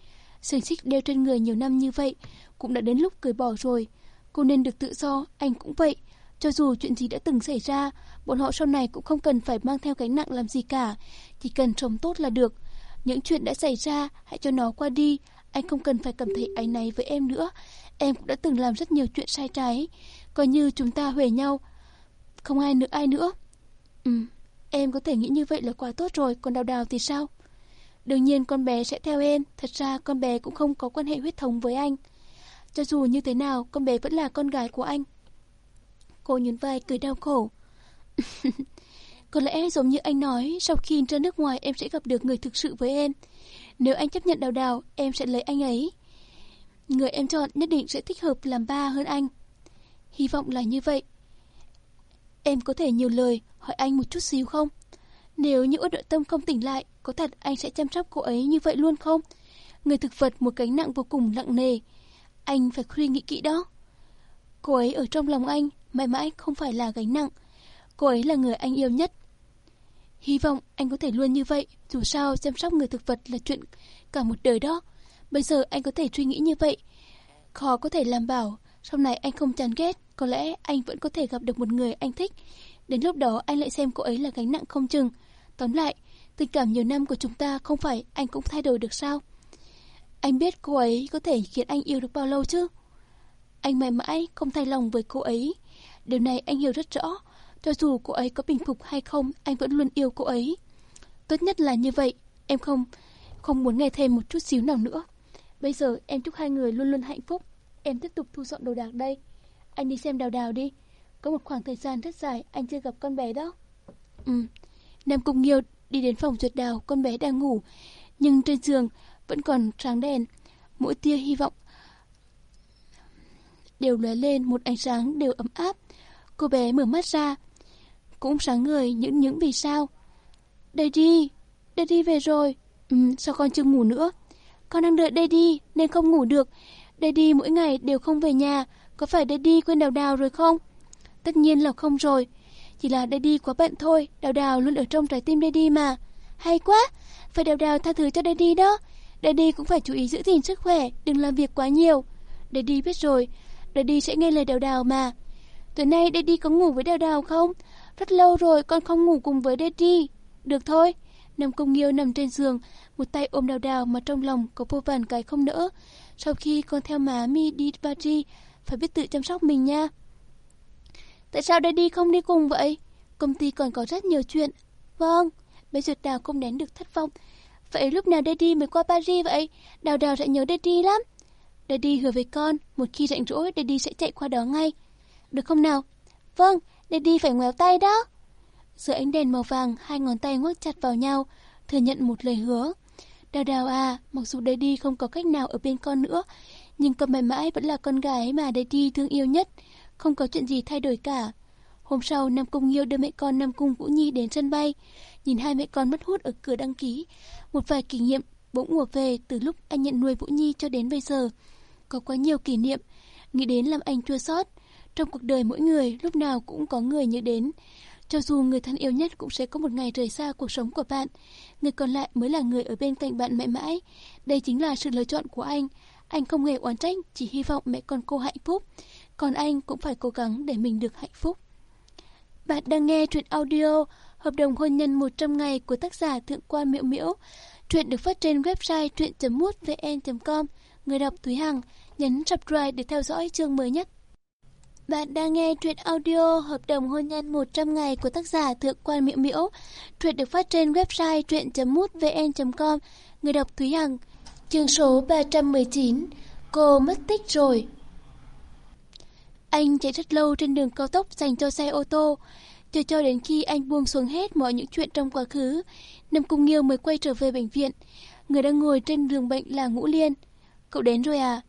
Sừng xích đeo trên người nhiều năm như vậy, cũng đã đến lúc cởi bỏ rồi. Cô nên được tự do, anh cũng vậy. Cho dù chuyện gì đã từng xảy ra, bọn họ sau này cũng không cần phải mang theo gánh nặng làm gì cả, chỉ cần sống tốt là được. Những chuyện đã xảy ra, hãy cho nó qua đi, anh không cần phải cảm thấy áy náy với em nữa. Em cũng đã từng làm rất nhiều chuyện sai trái, coi như chúng ta huề nhau, không ai nữa ai nữa. Ừ, em có thể nghĩ như vậy là quá tốt rồi, còn đào đào thì sao? Đương nhiên con bé sẽ theo em, thật ra con bé cũng không có quan hệ huyết thống với anh. Cho dù như thế nào, con bé vẫn là con gái của anh. Cô nhún vai cười đau khổ. Có lẽ giống như anh nói, sau khi ra nước ngoài em sẽ gặp được người thực sự với em. Nếu anh chấp nhận đào đào, em sẽ lấy anh ấy. Người em chọn nhất định sẽ thích hợp làm ba hơn anh. Hy vọng là như vậy. Em có thể nhiều lời hỏi anh một chút xíu không? Nếu như ước nội tâm không tỉnh lại, có thật anh sẽ chăm sóc cô ấy như vậy luôn không? Người thực vật một gánh nặng vô cùng nặng nề. Anh phải suy nghĩ kỹ đó. Cô ấy ở trong lòng anh, mãi mãi không phải là gánh nặng. Cô ấy là người anh yêu nhất. Hy vọng anh có thể luôn như vậy, dù sao chăm sóc người thực vật là chuyện cả một đời đó. Bây giờ anh có thể suy nghĩ như vậy. Khó có thể làm bảo, sau này anh không chán ghét, có lẽ anh vẫn có thể gặp được một người anh thích. Đến lúc đó anh lại xem cô ấy là gánh nặng không chừng. Tóm lại, tình cảm nhiều năm của chúng ta không phải anh cũng thay đổi được sao? Anh biết cô ấy có thể khiến anh yêu được bao lâu chứ? Anh mãi mãi không thay lòng với cô ấy. Điều này anh hiểu rất rõ. Cho dù cô ấy có bình phục hay không, anh vẫn luôn yêu cô ấy. Tốt nhất là như vậy. Em không không muốn nghe thêm một chút xíu nào nữa. Bây giờ em chúc hai người luôn luôn hạnh phúc. Em tiếp tục thu dọn đồ đạc đây. Anh đi xem đào đào đi. Có một khoảng thời gian rất dài anh chưa gặp con bé đó. Ừ. Nam Cung Nghiêu đi đến phòng duyệt đào, con bé đang ngủ. Nhưng trên giường vẫn còn sáng đèn. Mỗi tia hy vọng đều lóe lên một ánh sáng đều ấm áp. Cô bé mở mắt ra, cũng sáng người những những vì sao. Daddy, Daddy về rồi. Ừ, sao con chưa ngủ nữa? Con đang đợi Daddy nên không ngủ được. Daddy mỗi ngày đều không về nhà, có phải Daddy quên đào đào rồi không? Tất nhiên là không rồi. Chỉ là Daddy quá bận thôi, đào đào luôn ở trong trái tim Daddy mà. Hay quá, phải đào đào tha thứ cho Daddy đó. Daddy cũng phải chú ý giữ gìn sức khỏe, đừng làm việc quá nhiều. Daddy biết rồi, Daddy sẽ nghe lời đào đào mà. Tối nay Daddy có ngủ với đào đào không? Rất lâu rồi con không ngủ cùng với Daddy. Được thôi. Nam Công Nghiêu nằm trên giường, một tay ôm đào đào mà trong lòng có vô vàn cái không nỡ. Sau khi con theo má mi đi Paris, phải biết tự chăm sóc mình nha. Tại sao Daddy không đi cùng vậy? Công ty còn có rất nhiều chuyện. Vâng, bé ruột đào không nén được thất vọng. Vậy lúc nào Daddy mới qua Paris vậy? Đào đào sẽ nhớ Daddy lắm. Daddy hứa với con, một khi rảnh rỗi Daddy sẽ chạy qua đó ngay. Được không nào? Vâng, Daddy phải ngoéo tay đó. Dưới ánh đèn màu vàng, hai ngón tay ngoắc chặt vào nhau, thừa nhận một lời hứa. Đào đào à, mặc dù Daddy không có cách nào ở bên con nữa, nhưng con mãi mãi vẫn là con gái mà Daddy thương yêu nhất, không có chuyện gì thay đổi cả. Hôm sau, Nam Cung Nghiêu đưa mẹ con Nam Cung Vũ Nhi đến sân bay, nhìn hai mẹ con mất hút ở cửa đăng ký. Một vài kỷ niệm bỗng ùa về từ lúc anh nhận nuôi Vũ Nhi cho đến bây giờ. Có quá nhiều kỷ niệm, nghĩ đến làm anh chua xót. Trong cuộc đời mỗi người, lúc nào cũng có người nhớ đến. Cho dù người thân yêu nhất cũng sẽ có một ngày rời xa cuộc sống của bạn, người còn lại mới là người ở bên cạnh bạn mãi mãi. Đây chính là sự lựa chọn của anh. Anh không hề oán trách, chỉ hy vọng mẹ con cô hạnh phúc. Còn anh cũng phải cố gắng để mình được hạnh phúc. Bạn đang nghe truyện audio Hợp đồng hôn nhân 100 ngày của tác giả Thượng quan Miễu Miễu. Truyện được phát trên website truyện.mútvn.com. Người đọc Thúy Hằng, nhấn subscribe để theo dõi chương mới nhất. Bạn đang nghe truyện audio hợp đồng hôn nhân 100 ngày của tác giả Thượng quan Miễu Miễu. Truyện được phát trên website truyện.mútvn.com. Người đọc Thúy Hằng. Chương số 319. Cô mất tích rồi. Anh chạy rất lâu trên đường cao tốc dành cho xe ô tô. Chờ cho đến khi anh buông xuống hết mọi những chuyện trong quá khứ, Nam Cung Nghiêu mới quay trở về bệnh viện. Người đang ngồi trên giường bệnh là Ngũ Liên. Cậu đến rồi à?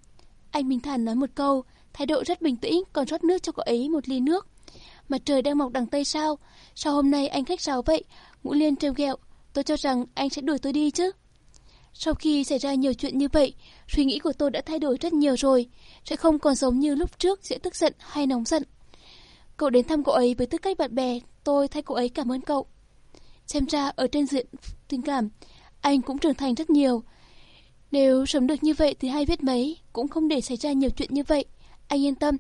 Anh bình thản nói một câu, thái độ rất bình tĩnh, còn rót nước cho cậu ấy một ly nước. Mặt trời đang mọc đằng Tây sao? Sao hôm nay anh khách sáo vậy? Ngũ Liên trêu ghẹo, tôi cho rằng anh sẽ đuổi tôi đi chứ. Sau khi xảy ra nhiều chuyện như vậy, suy nghĩ của tôi đã thay đổi rất nhiều rồi, sẽ không còn giống như lúc trước dễ tức giận hay nóng giận. Cậu đến thăm cậu ấy với tư cách bạn bè, tôi thay cậu ấy cảm ơn cậu. Xem ra ở trên diện tình cảm, anh cũng trưởng thành rất nhiều. Nếu sống được như vậy thì hay biết mấy, cũng không để xảy ra nhiều chuyện như vậy. Anh yên tâm,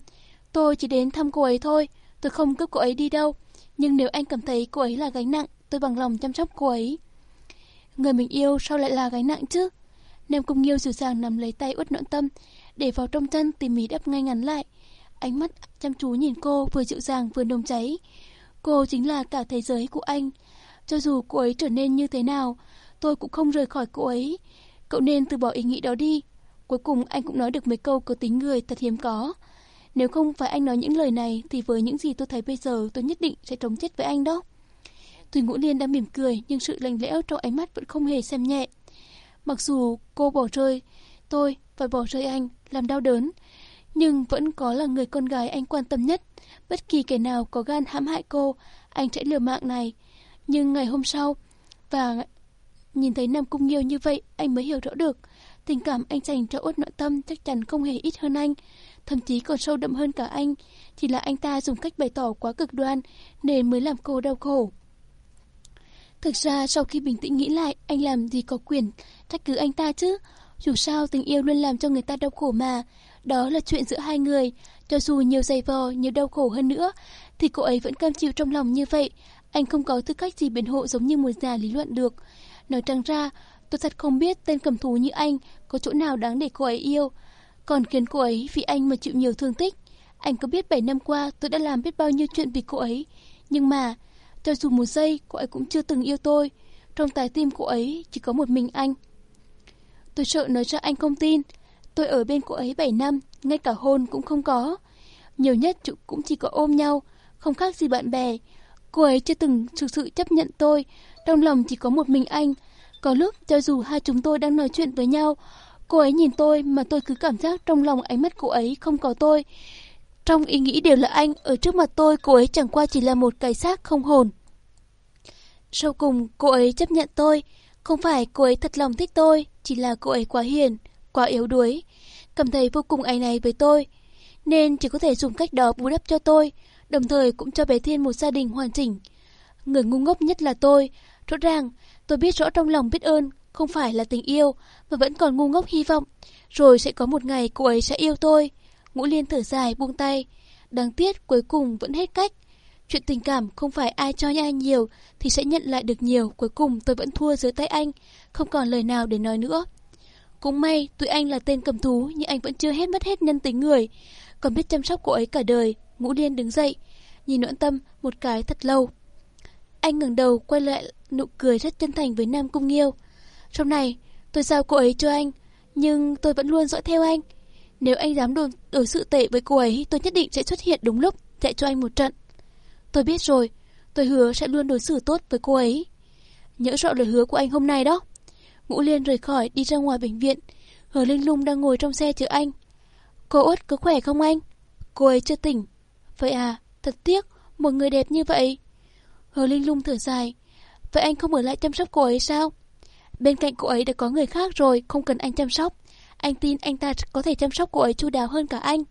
tôi chỉ đến thăm cô ấy thôi, tôi không cướp cô ấy đi đâu. Nhưng nếu anh cảm thấy cô ấy là gánh nặng, tôi bằng lòng chăm sóc cô ấy. Người mình yêu sao lại là gánh nặng chứ? Nam Cung Nghiêu dịu dàng nắm lấy tay uất nọn tâm, để vào trong chân tỉ mỉ đắp ngay ngắn lại. Ánh mắt chăm chú nhìn cô vừa dịu dàng vừa nồng cháy. Cô chính là cả thế giới của anh. Cho dù cô ấy trở nên như thế nào, tôi cũng không rời khỏi cô ấy. Cậu nên từ bỏ ý nghĩ đó đi. Cuối cùng anh cũng nói được mấy câu có tính người thật hiếm có. Nếu không phải anh nói những lời này thì với những gì tôi thấy bây giờ tôi nhất định sẽ chống chết với anh đó. thủy Ngũ Liên đã mỉm cười nhưng sự lạnh lẽo trong ánh mắt vẫn không hề xem nhẹ. Mặc dù cô bỏ rơi, tôi và bỏ rơi anh, làm đau đớn. Nhưng vẫn có là người con gái anh quan tâm nhất. Bất kỳ kẻ nào có gan hãm hại cô, anh sẽ liều mạng này. Nhưng ngày hôm sau, và nhìn thấy Nam Cung Nghiêu như vậy, anh mới hiểu rõ được. Tình cảm anh dành cho út nội tâm chắc chắn không hề ít hơn anh. Thậm chí còn sâu đậm hơn cả anh. Chỉ là anh ta dùng cách bày tỏ quá cực đoan, nên mới làm cô đau khổ. Thực ra sau khi bình tĩnh nghĩ lại, anh làm gì có quyền trách cứ anh ta chứ. Dù sao tình yêu luôn làm cho người ta đau khổ mà. Đó là chuyện giữa hai người. Cho dù nhiều dày vò, nhiều đau khổ hơn nữa, thì cô ấy vẫn cam chịu trong lòng như vậy. Anh không có tư cách gì biện hộ giống như một già lý luận được. Nói rằng ra, tôi thật không biết tên cầm thú như anh có chỗ nào đáng để cô ấy yêu. Còn khiến cô ấy vì anh mà chịu nhiều thương tích. Anh có biết 7 năm qua tôi đã làm biết bao nhiêu chuyện vì cô ấy. Nhưng mà, cho dù một giây, cô ấy cũng chưa từng yêu tôi. Trong trái tim cô ấy chỉ có một mình anh. Tôi sợ nói cho anh không tin. Tôi ở bên cô ấy 7 năm, ngay cả hôn cũng không có. Nhiều nhất cũng chỉ có ôm nhau, không khác gì bạn bè. Cô ấy chưa từng thực sự chấp nhận tôi, trong lòng chỉ có một mình anh. Có lúc, cho dù hai chúng tôi đang nói chuyện với nhau, cô ấy nhìn tôi mà tôi cứ cảm giác trong lòng ánh mắt cô ấy không có tôi. Trong ý nghĩ đều là anh, ở trước mặt tôi cô ấy chẳng qua chỉ là một cái xác không hồn. Sau cùng, cô ấy chấp nhận tôi. Không phải cô ấy thật lòng thích tôi, chỉ là cô ấy quá hiền, quá yếu đuối. Cảm thấy vô cùng áy náy với tôi. Nên chỉ có thể dùng cách đó bù đắp cho tôi, đồng thời cũng cho bé Thiên một gia đình hoàn chỉnh. Người ngu ngốc nhất là tôi. Rõ ràng, tôi biết rõ trong lòng biết ơn, không phải là tình yêu, mà vẫn còn ngu ngốc hy vọng. Rồi sẽ có một ngày cô ấy sẽ yêu tôi. Ngũ Liên thở dài buông tay. Đáng tiếc cuối cùng vẫn hết cách. Chuyện tình cảm không phải ai cho nhau nhiều thì sẽ nhận lại được nhiều. Cuối cùng tôi vẫn thua dưới tay anh, không còn lời nào để nói nữa. Cũng may, tụi anh là tên cầm thú nhưng anh vẫn chưa hết mất hết nhân tính người. Còn biết chăm sóc cô ấy cả đời. Ngũ Liên đứng dậy, nhìn Noãn Tâm một cái thật lâu. Anh ngẩng đầu quay lại nụ cười rất chân thành với Nam Cung Nghiêu. trong này, tôi giao cô ấy cho anh, nhưng tôi vẫn luôn dõi theo anh. Nếu anh dám đối, đối sự tệ với cô ấy, tôi nhất định sẽ xuất hiện đúng lúc, dạy cho anh một trận. Tôi biết rồi, tôi hứa sẽ luôn đối xử tốt với cô ấy. Nhớ rõ lời hứa của anh hôm nay đó. Ngũ Liên rời khỏi đi ra ngoài bệnh viện. Hứa Linh Lung đang ngồi trong xe chờ anh. Cô út có khỏe không anh? Cô ấy chưa tỉnh. Vậy à, thật tiếc, một người đẹp như vậy. Hứa Linh Lung thở dài. Vậy anh không ở lại chăm sóc cô ấy sao? Bên cạnh cô ấy đã có người khác rồi, không cần anh chăm sóc. Anh tin anh ta có thể chăm sóc cô ấy chu đáo hơn cả anh.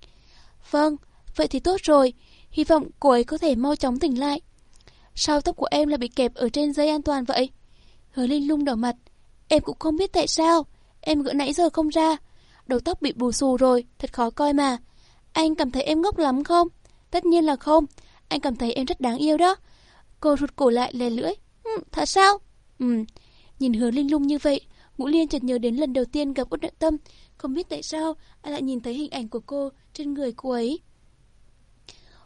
Vâng, vậy thì tốt rồi. Hy vọng cô ấy có thể mau chóng tỉnh lại. Sao tóc của em lại bị kẹp ở trên dây an toàn vậy? Hứa Linh lung đỏ mặt. Em cũng không biết tại sao. Em gỡ nãy giờ không ra. Đầu tóc bị bù xù rồi, thật khó coi mà. Anh cảm thấy em ngốc lắm không? Tất nhiên là không. Anh cảm thấy em rất đáng yêu đó. Cô rụt cổ lại lè lưỡi. Ừ, thật sao? Ừ. Nhìn hứa linh lung như vậy, Ngũ Liên chợt nhớ đến lần đầu tiên gặp Út Nội Tâm. Không biết tại sao, anh lại nhìn thấy hình ảnh của cô trên người cô ấy.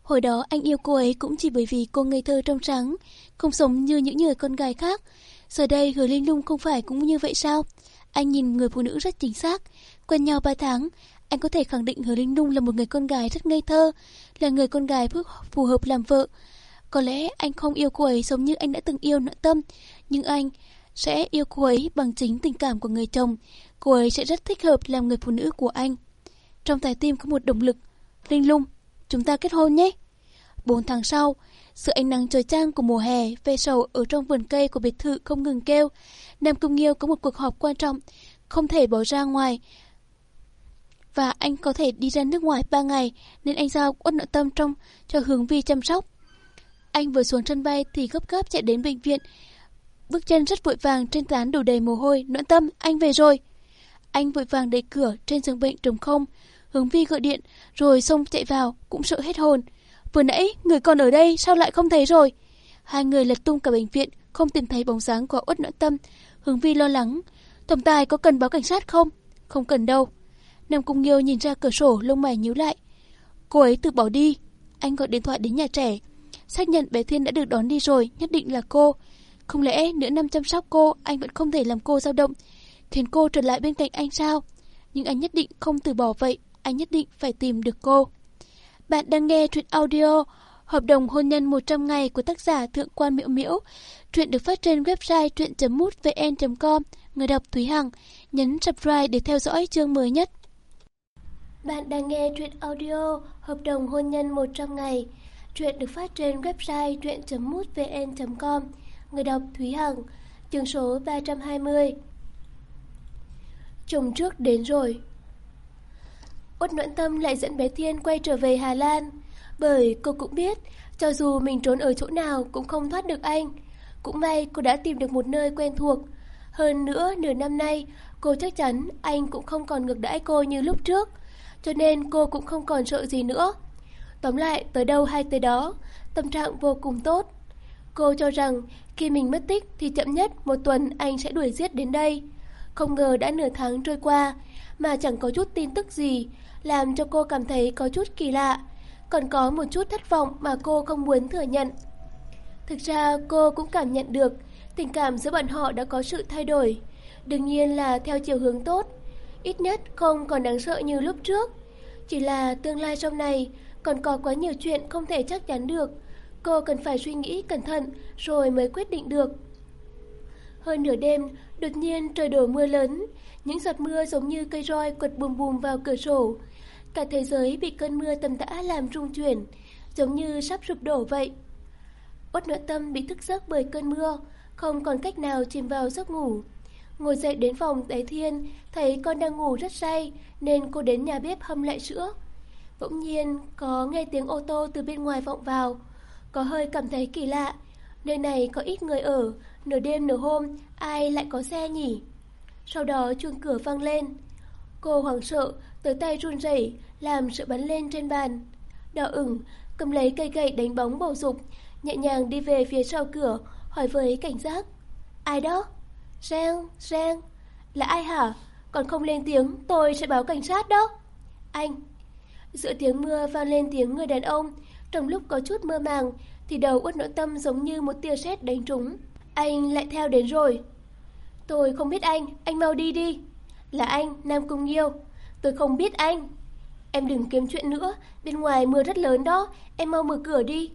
Hồi đó anh yêu cô ấy cũng chỉ bởi vì cô ngây thơ trong trắng, không sống như những người con gái khác. Giờ đây hứa linh lung không phải cũng như vậy sao? Anh nhìn người phụ nữ rất chính xác. Quen nhau 3 tháng, anh có thể khẳng định hứa linh lung là một người con gái rất ngây thơ, là người con gái phù hợp làm vợ. Có lẽ anh không yêu cô ấy giống như anh đã từng yêu nợ tâm, nhưng anh sẽ yêu cô ấy bằng chính tình cảm của người chồng. Cô ấy sẽ rất thích hợp làm người phụ nữ của anh. Trong trái tim có một động lực. Linh lung, chúng ta kết hôn nhé. Bốn tháng sau, sự ánh nắng trời trang của mùa hè, ve sầu ở trong vườn cây của biệt thự không ngừng kêu. Nam Công Nghiêu có một cuộc họp quan trọng, không thể bỏ ra ngoài. Và anh có thể đi ra nước ngoài ba ngày, nên anh giao quất nội tâm trong cho hướng vi chăm sóc. Anh vừa xuống sân bay thì gấp gáp chạy đến bệnh viện. Bước chân rất vội vàng, trên trán đủ đầy mồ hôi. nỗi tâm, anh về rồi. Anh vội vàng đẩy cửa, trên giường bệnh trống không. Hướng vi gọi điện, rồi xông chạy vào, cũng sợ hết hồn. Vừa nãy, người còn ở đây, sao lại không thấy rồi? Hai người lật tung cả bệnh viện, không tìm thấy bóng dáng của út noãn tâm. Hướng vi lo lắng. Tổng tài có cần báo cảnh sát không? Không cần đâu. Nam Cung Nghiêu nhìn ra cửa sổ, lông mày nhíu lại. Cô ấy tự bỏ đi. Anh gọi điện thoại đến nhà trẻ, xác nhận bé Thiên đã được đón đi rồi, nhất định là cô. Không lẽ nửa năm chăm sóc cô, anh vẫn không thể làm cô dao động, khiến cô trở lại bên cạnh anh sao? Nhưng anh nhất định không từ bỏ vậy, anh nhất định phải tìm được cô. Bạn đang nghe truyện audio Hợp đồng hôn nhân 100 ngày của tác giả Thượng quan Miễu Miễu. Truyện được phát trên website truyện.mútvn.com. Người đọc Thúy Hằng. Nhấn subscribe để theo dõi chương mới nhất. Bạn đang nghe truyện audio Hợp đồng hôn nhân 100 ngày Truyện được phát trên website truyện.mútvn.com Người đọc Thúy Hằng, Chương số 320 Chồng trước đến rồi. Út Noãn Tâm lại dẫn bé Thiên quay trở về Hà Lan, Bởi cô cũng biết Cho dù mình trốn ở chỗ nào cũng không thoát được anh. Cũng may cô đã tìm được một nơi quen thuộc. Hơn nữa, nửa năm nay, Cô chắc chắn anh cũng không còn ngược đãi cô như lúc trước, Cho nên cô cũng không còn sợ gì nữa. Tóm lại, tới đâu hay tới đó, tâm trạng vô cùng tốt. Cô cho rằng khi mình mất tích thì chậm nhất một tuần anh sẽ đuổi giết đến đây. Không ngờ đã nửa tháng trôi qua mà chẳng có chút tin tức gì, làm cho cô cảm thấy có chút kỳ lạ. Còn có một chút thất vọng mà cô không muốn thừa nhận. Thực ra cô cũng cảm nhận được tình cảm giữa bọn họ đã có sự thay đổi. Đương nhiên là theo chiều hướng tốt, ít nhất không còn đáng sợ như lúc trước. Chỉ là tương lai trong này còn có quá nhiều chuyện không thể chắc chắn được. Cô cần phải suy nghĩ cẩn thận rồi mới quyết định được. Hơn nửa đêm, đột nhiên trời đổ mưa lớn. Những giọt mưa giống như cây roi quật bùm bùm vào cửa sổ. Cả thế giới bị cơn mưa tầm tã làm rung chuyển, giống như sắp sụp đổ vậy. Út nội tâm bị thức giấc bởi cơn mưa, không còn cách nào chìm vào giấc ngủ. Ngồi dậy đến phòng Đáy Thiên, thấy con đang ngủ rất say, nên cô đến nhà bếp hâm lại sữa. Bỗng nhiên có nghe tiếng ô tô từ bên ngoài vọng vào. Có hơi cảm thấy kỳ lạ. Nơi này có ít người ở. Nửa đêm nửa hôm Ai lại có xe nhỉ? Sau đó chuông cửa vang lên. Cô hoảng sợ tới tay run rẩy Làm sự bắn lên trên bàn. Đỏ ửng cầm lấy cây gậy đánh bóng bầu dục Nhẹ nhàng đi về phía sau cửa Hỏi với cảnh giác. Ai đó? Giang, Giang Là ai hả? Còn không lên tiếng tôi sẽ báo cảnh sát đó. Anh Giữa tiếng mưa vang lên tiếng người đàn ông, trong lúc có chút mơ màng, thì đầu uất nội tâm giống như một tia sét đánh trúng. Anh lại theo đến rồi. Tôi không biết anh, anh mau đi đi. Là anh, Nam Cung Nghiêu. Tôi không biết anh. Em đừng kiếm chuyện nữa, bên ngoài mưa rất lớn đó, em mau mở cửa đi.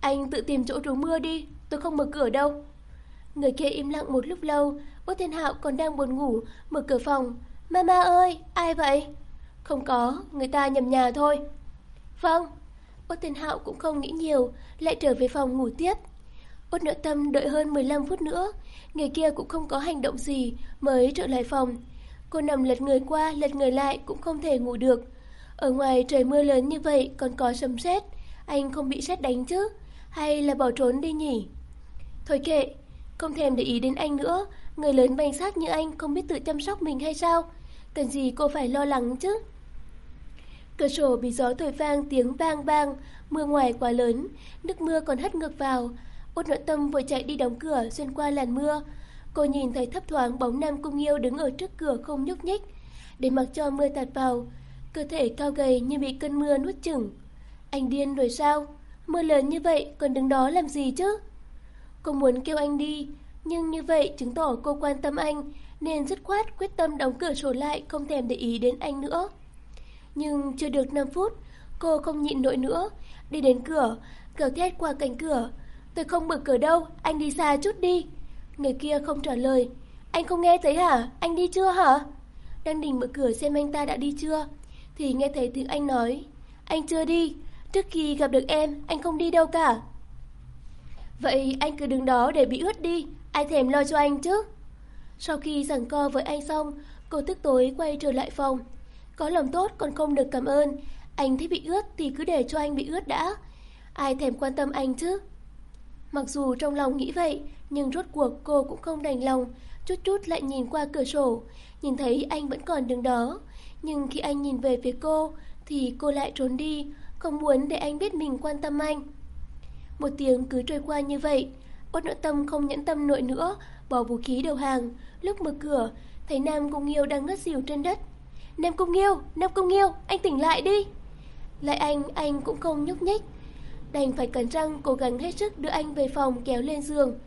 Anh tự tìm chỗ trú mưa đi, tôi không mở cửa đâu. Người kia im lặng một lúc lâu, Út Thiên Hạo còn đang buồn ngủ, mở cửa phòng. Mama ơi, ai vậy? Không có, người ta nhầm nhà thôi. Vâng. Út Thiên Hạo cũng không nghĩ nhiều, lại trở về phòng ngủ tiếp. Út nội tâm đợi hơn 15 phút nữa, người kia cũng không có hành động gì mới trở lại phòng. Cô nằm lật người qua, lật người lại cũng không thể ngủ được. Ở ngoài trời mưa lớn như vậy còn có sấm sét, anh không bị sét đánh chứ? Hay là bỏ trốn đi nhỉ? Thôi kệ, không thèm để ý đến anh nữa, người lớn bành sát như anh không biết tự chăm sóc mình hay sao? Cần gì cô phải lo lắng chứ? Cửa sổ bị gió thổi vang tiếng bang bang, mưa ngoài quá lớn, nước mưa còn hất ngược vào. Út nội tâm vội chạy đi đóng cửa xuyên qua làn mưa. Cô nhìn thấy thấp thoáng bóng Nam Cung Yêu đứng ở trước cửa không nhúc nhích, để mặc cho mưa tạt vào. Cơ thể cao gầy như bị cơn mưa nuốt chửng. Anh điên rồi sao? Mưa lớn như vậy còn đứng đó làm gì chứ? Cô muốn kêu anh đi, nhưng như vậy chứng tỏ cô quan tâm anh, nên dứt khoát quyết tâm đóng cửa sổ lại không thèm để ý đến anh nữa. Nhưng chưa được 5 phút, cô không nhịn nổi nữa, đi đến cửa, gào thét qua cánh cửa. Tôi không mở cửa đâu, anh đi xa chút đi. Người kia không trả lời. Anh không nghe thấy hả? Anh đi chưa hả? Đang định mở cửa xem anh ta đã đi chưa, thì nghe thấy tiếng anh nói. Anh chưa đi, trước khi gặp được em, anh không đi đâu cả. Vậy anh cứ đứng đó để bị ướt đi, ai thèm lo cho anh chứ? Sau khi giằng co với anh xong, cô tức tối quay trở lại phòng. Có lòng tốt còn không được cảm ơn, anh thấy bị ướt thì cứ để cho anh bị ướt đã. Ai thèm quan tâm anh chứ? Mặc dù trong lòng nghĩ vậy, nhưng rốt cuộc cô cũng không đành lòng, chút chút lại nhìn qua cửa sổ, nhìn thấy anh vẫn còn đứng đó. Nhưng khi anh nhìn về phía cô, thì cô lại trốn đi, không muốn để anh biết mình quan tâm anh. Một tiếng cứ trôi qua như vậy, Út nội tâm không nhẫn tâm nổi nữa, bỏ vũ khí đầu hàng. Lúc mở cửa, thấy Nam Cung Nghiêu đang ngất xỉu trên đất. Nam Cung Nghiêu, Nam Cung Nghiêu, anh tỉnh lại đi. Lại anh, anh cũng không nhúc nhích. Đành phải cắn răng cố gắng hết sức đưa anh về phòng kéo lên giường.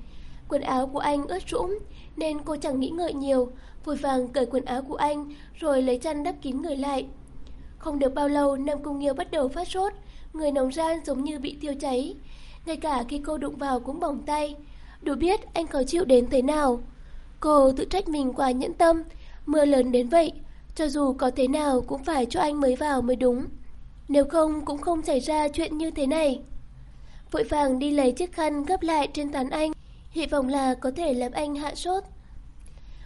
Quần áo của anh ướt sũng nên cô chẳng nghĩ ngợi nhiều, vội vàng cởi quần áo của anh rồi lấy chăn đắp kín người lại. Không được bao lâu Nam Cung Nghiêu bắt đầu phát sốt, người nóng ran giống như bị thiêu cháy. Ngay cả khi cô đụng vào cũng bỏng tay, đủ biết anh khó chịu đến thế nào. Cô tự trách mình quá nhẫn tâm, mưa lớn đến vậy, cho dù có thế nào cũng phải cho anh mới vào mới đúng. Nếu không cũng không xảy ra chuyện như thế này. Vội vàng đi lấy chiếc khăn gấp lại trên tán anh, hy vọng là có thể làm anh hạ sốt.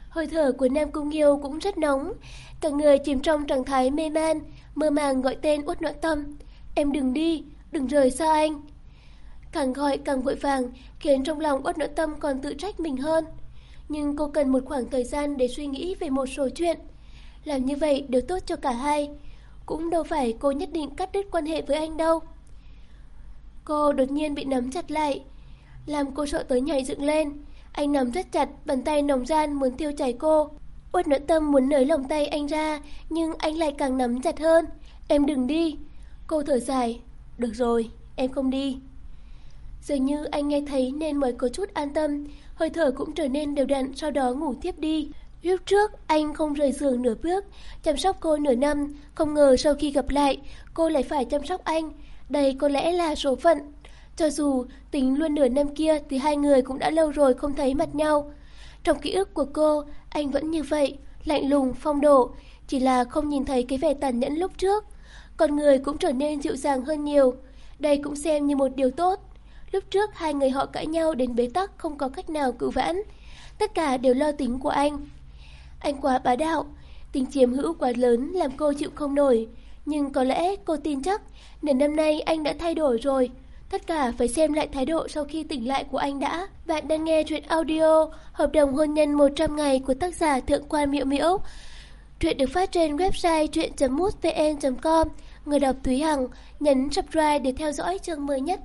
Hơi thở của Nam Cung Nghiêu cũng rất nóng, cả người chìm trong trạng thái mê man, mơ màng gọi tên út nội tâm. Em đừng đi, đừng rời xa anh. Càng gọi càng vội vàng, khiến trong lòng út nội tâm còn tự trách mình hơn. Nhưng cô cần một khoảng thời gian để suy nghĩ về một số chuyện. Làm như vậy đều tốt cho cả hai. Cũng đâu phải cô nhất định cắt đứt quan hệ với anh đâu. Cô đột nhiên bị nắm chặt lại, làm cô sợ tới nhảy dựng lên. Anh nắm rất chặt, bàn tay nồng gian muốn tiêu chảy cô. Uất nội tâm muốn nới lòng tay anh ra, nhưng anh lại càng nắm chặt hơn. Em đừng đi. Cô thở dài. Được rồi, em không đi. Dường như anh nghe thấy nên mới có chút an tâm, hơi thở cũng trở nên đều đặn sau đó ngủ tiếp đi. Lúc trước, anh không rời giường nửa bước, chăm sóc cô nửa năm, không ngờ sau khi gặp lại, cô lại phải chăm sóc anh. Đây có lẽ là số phận. Cho dù tính luôn nửa năm kia thì hai người cũng đã lâu rồi không thấy mặt nhau. Trong ký ức của cô, anh vẫn như vậy, lạnh lùng, phong độ, chỉ là không nhìn thấy cái vẻ tàn nhẫn lúc trước. Con người cũng trở nên dịu dàng hơn nhiều. Đây cũng xem như một điều tốt. Lúc trước hai người họ cãi nhau đến bế tắc không có cách nào cứu vãn. Tất cả đều lo tính của anh. Anh quá bá đạo, tình chiếm hữu quá lớn làm cô chịu không nổi. Nhưng có lẽ cô tin chắc nền năm nay anh đã thay đổi rồi. Tất cả phải xem lại thái độ sau khi tỉnh lại của anh đã. Bạn đang nghe chuyện audio Hợp đồng hôn nhân 100 ngày của tác giả Thượng quan Miễu Miễu. Chuyện được phát trên website truyện.mútvn.com. Người đọc Thúy Hằng nhấn subscribe để theo dõi chương mới nhất.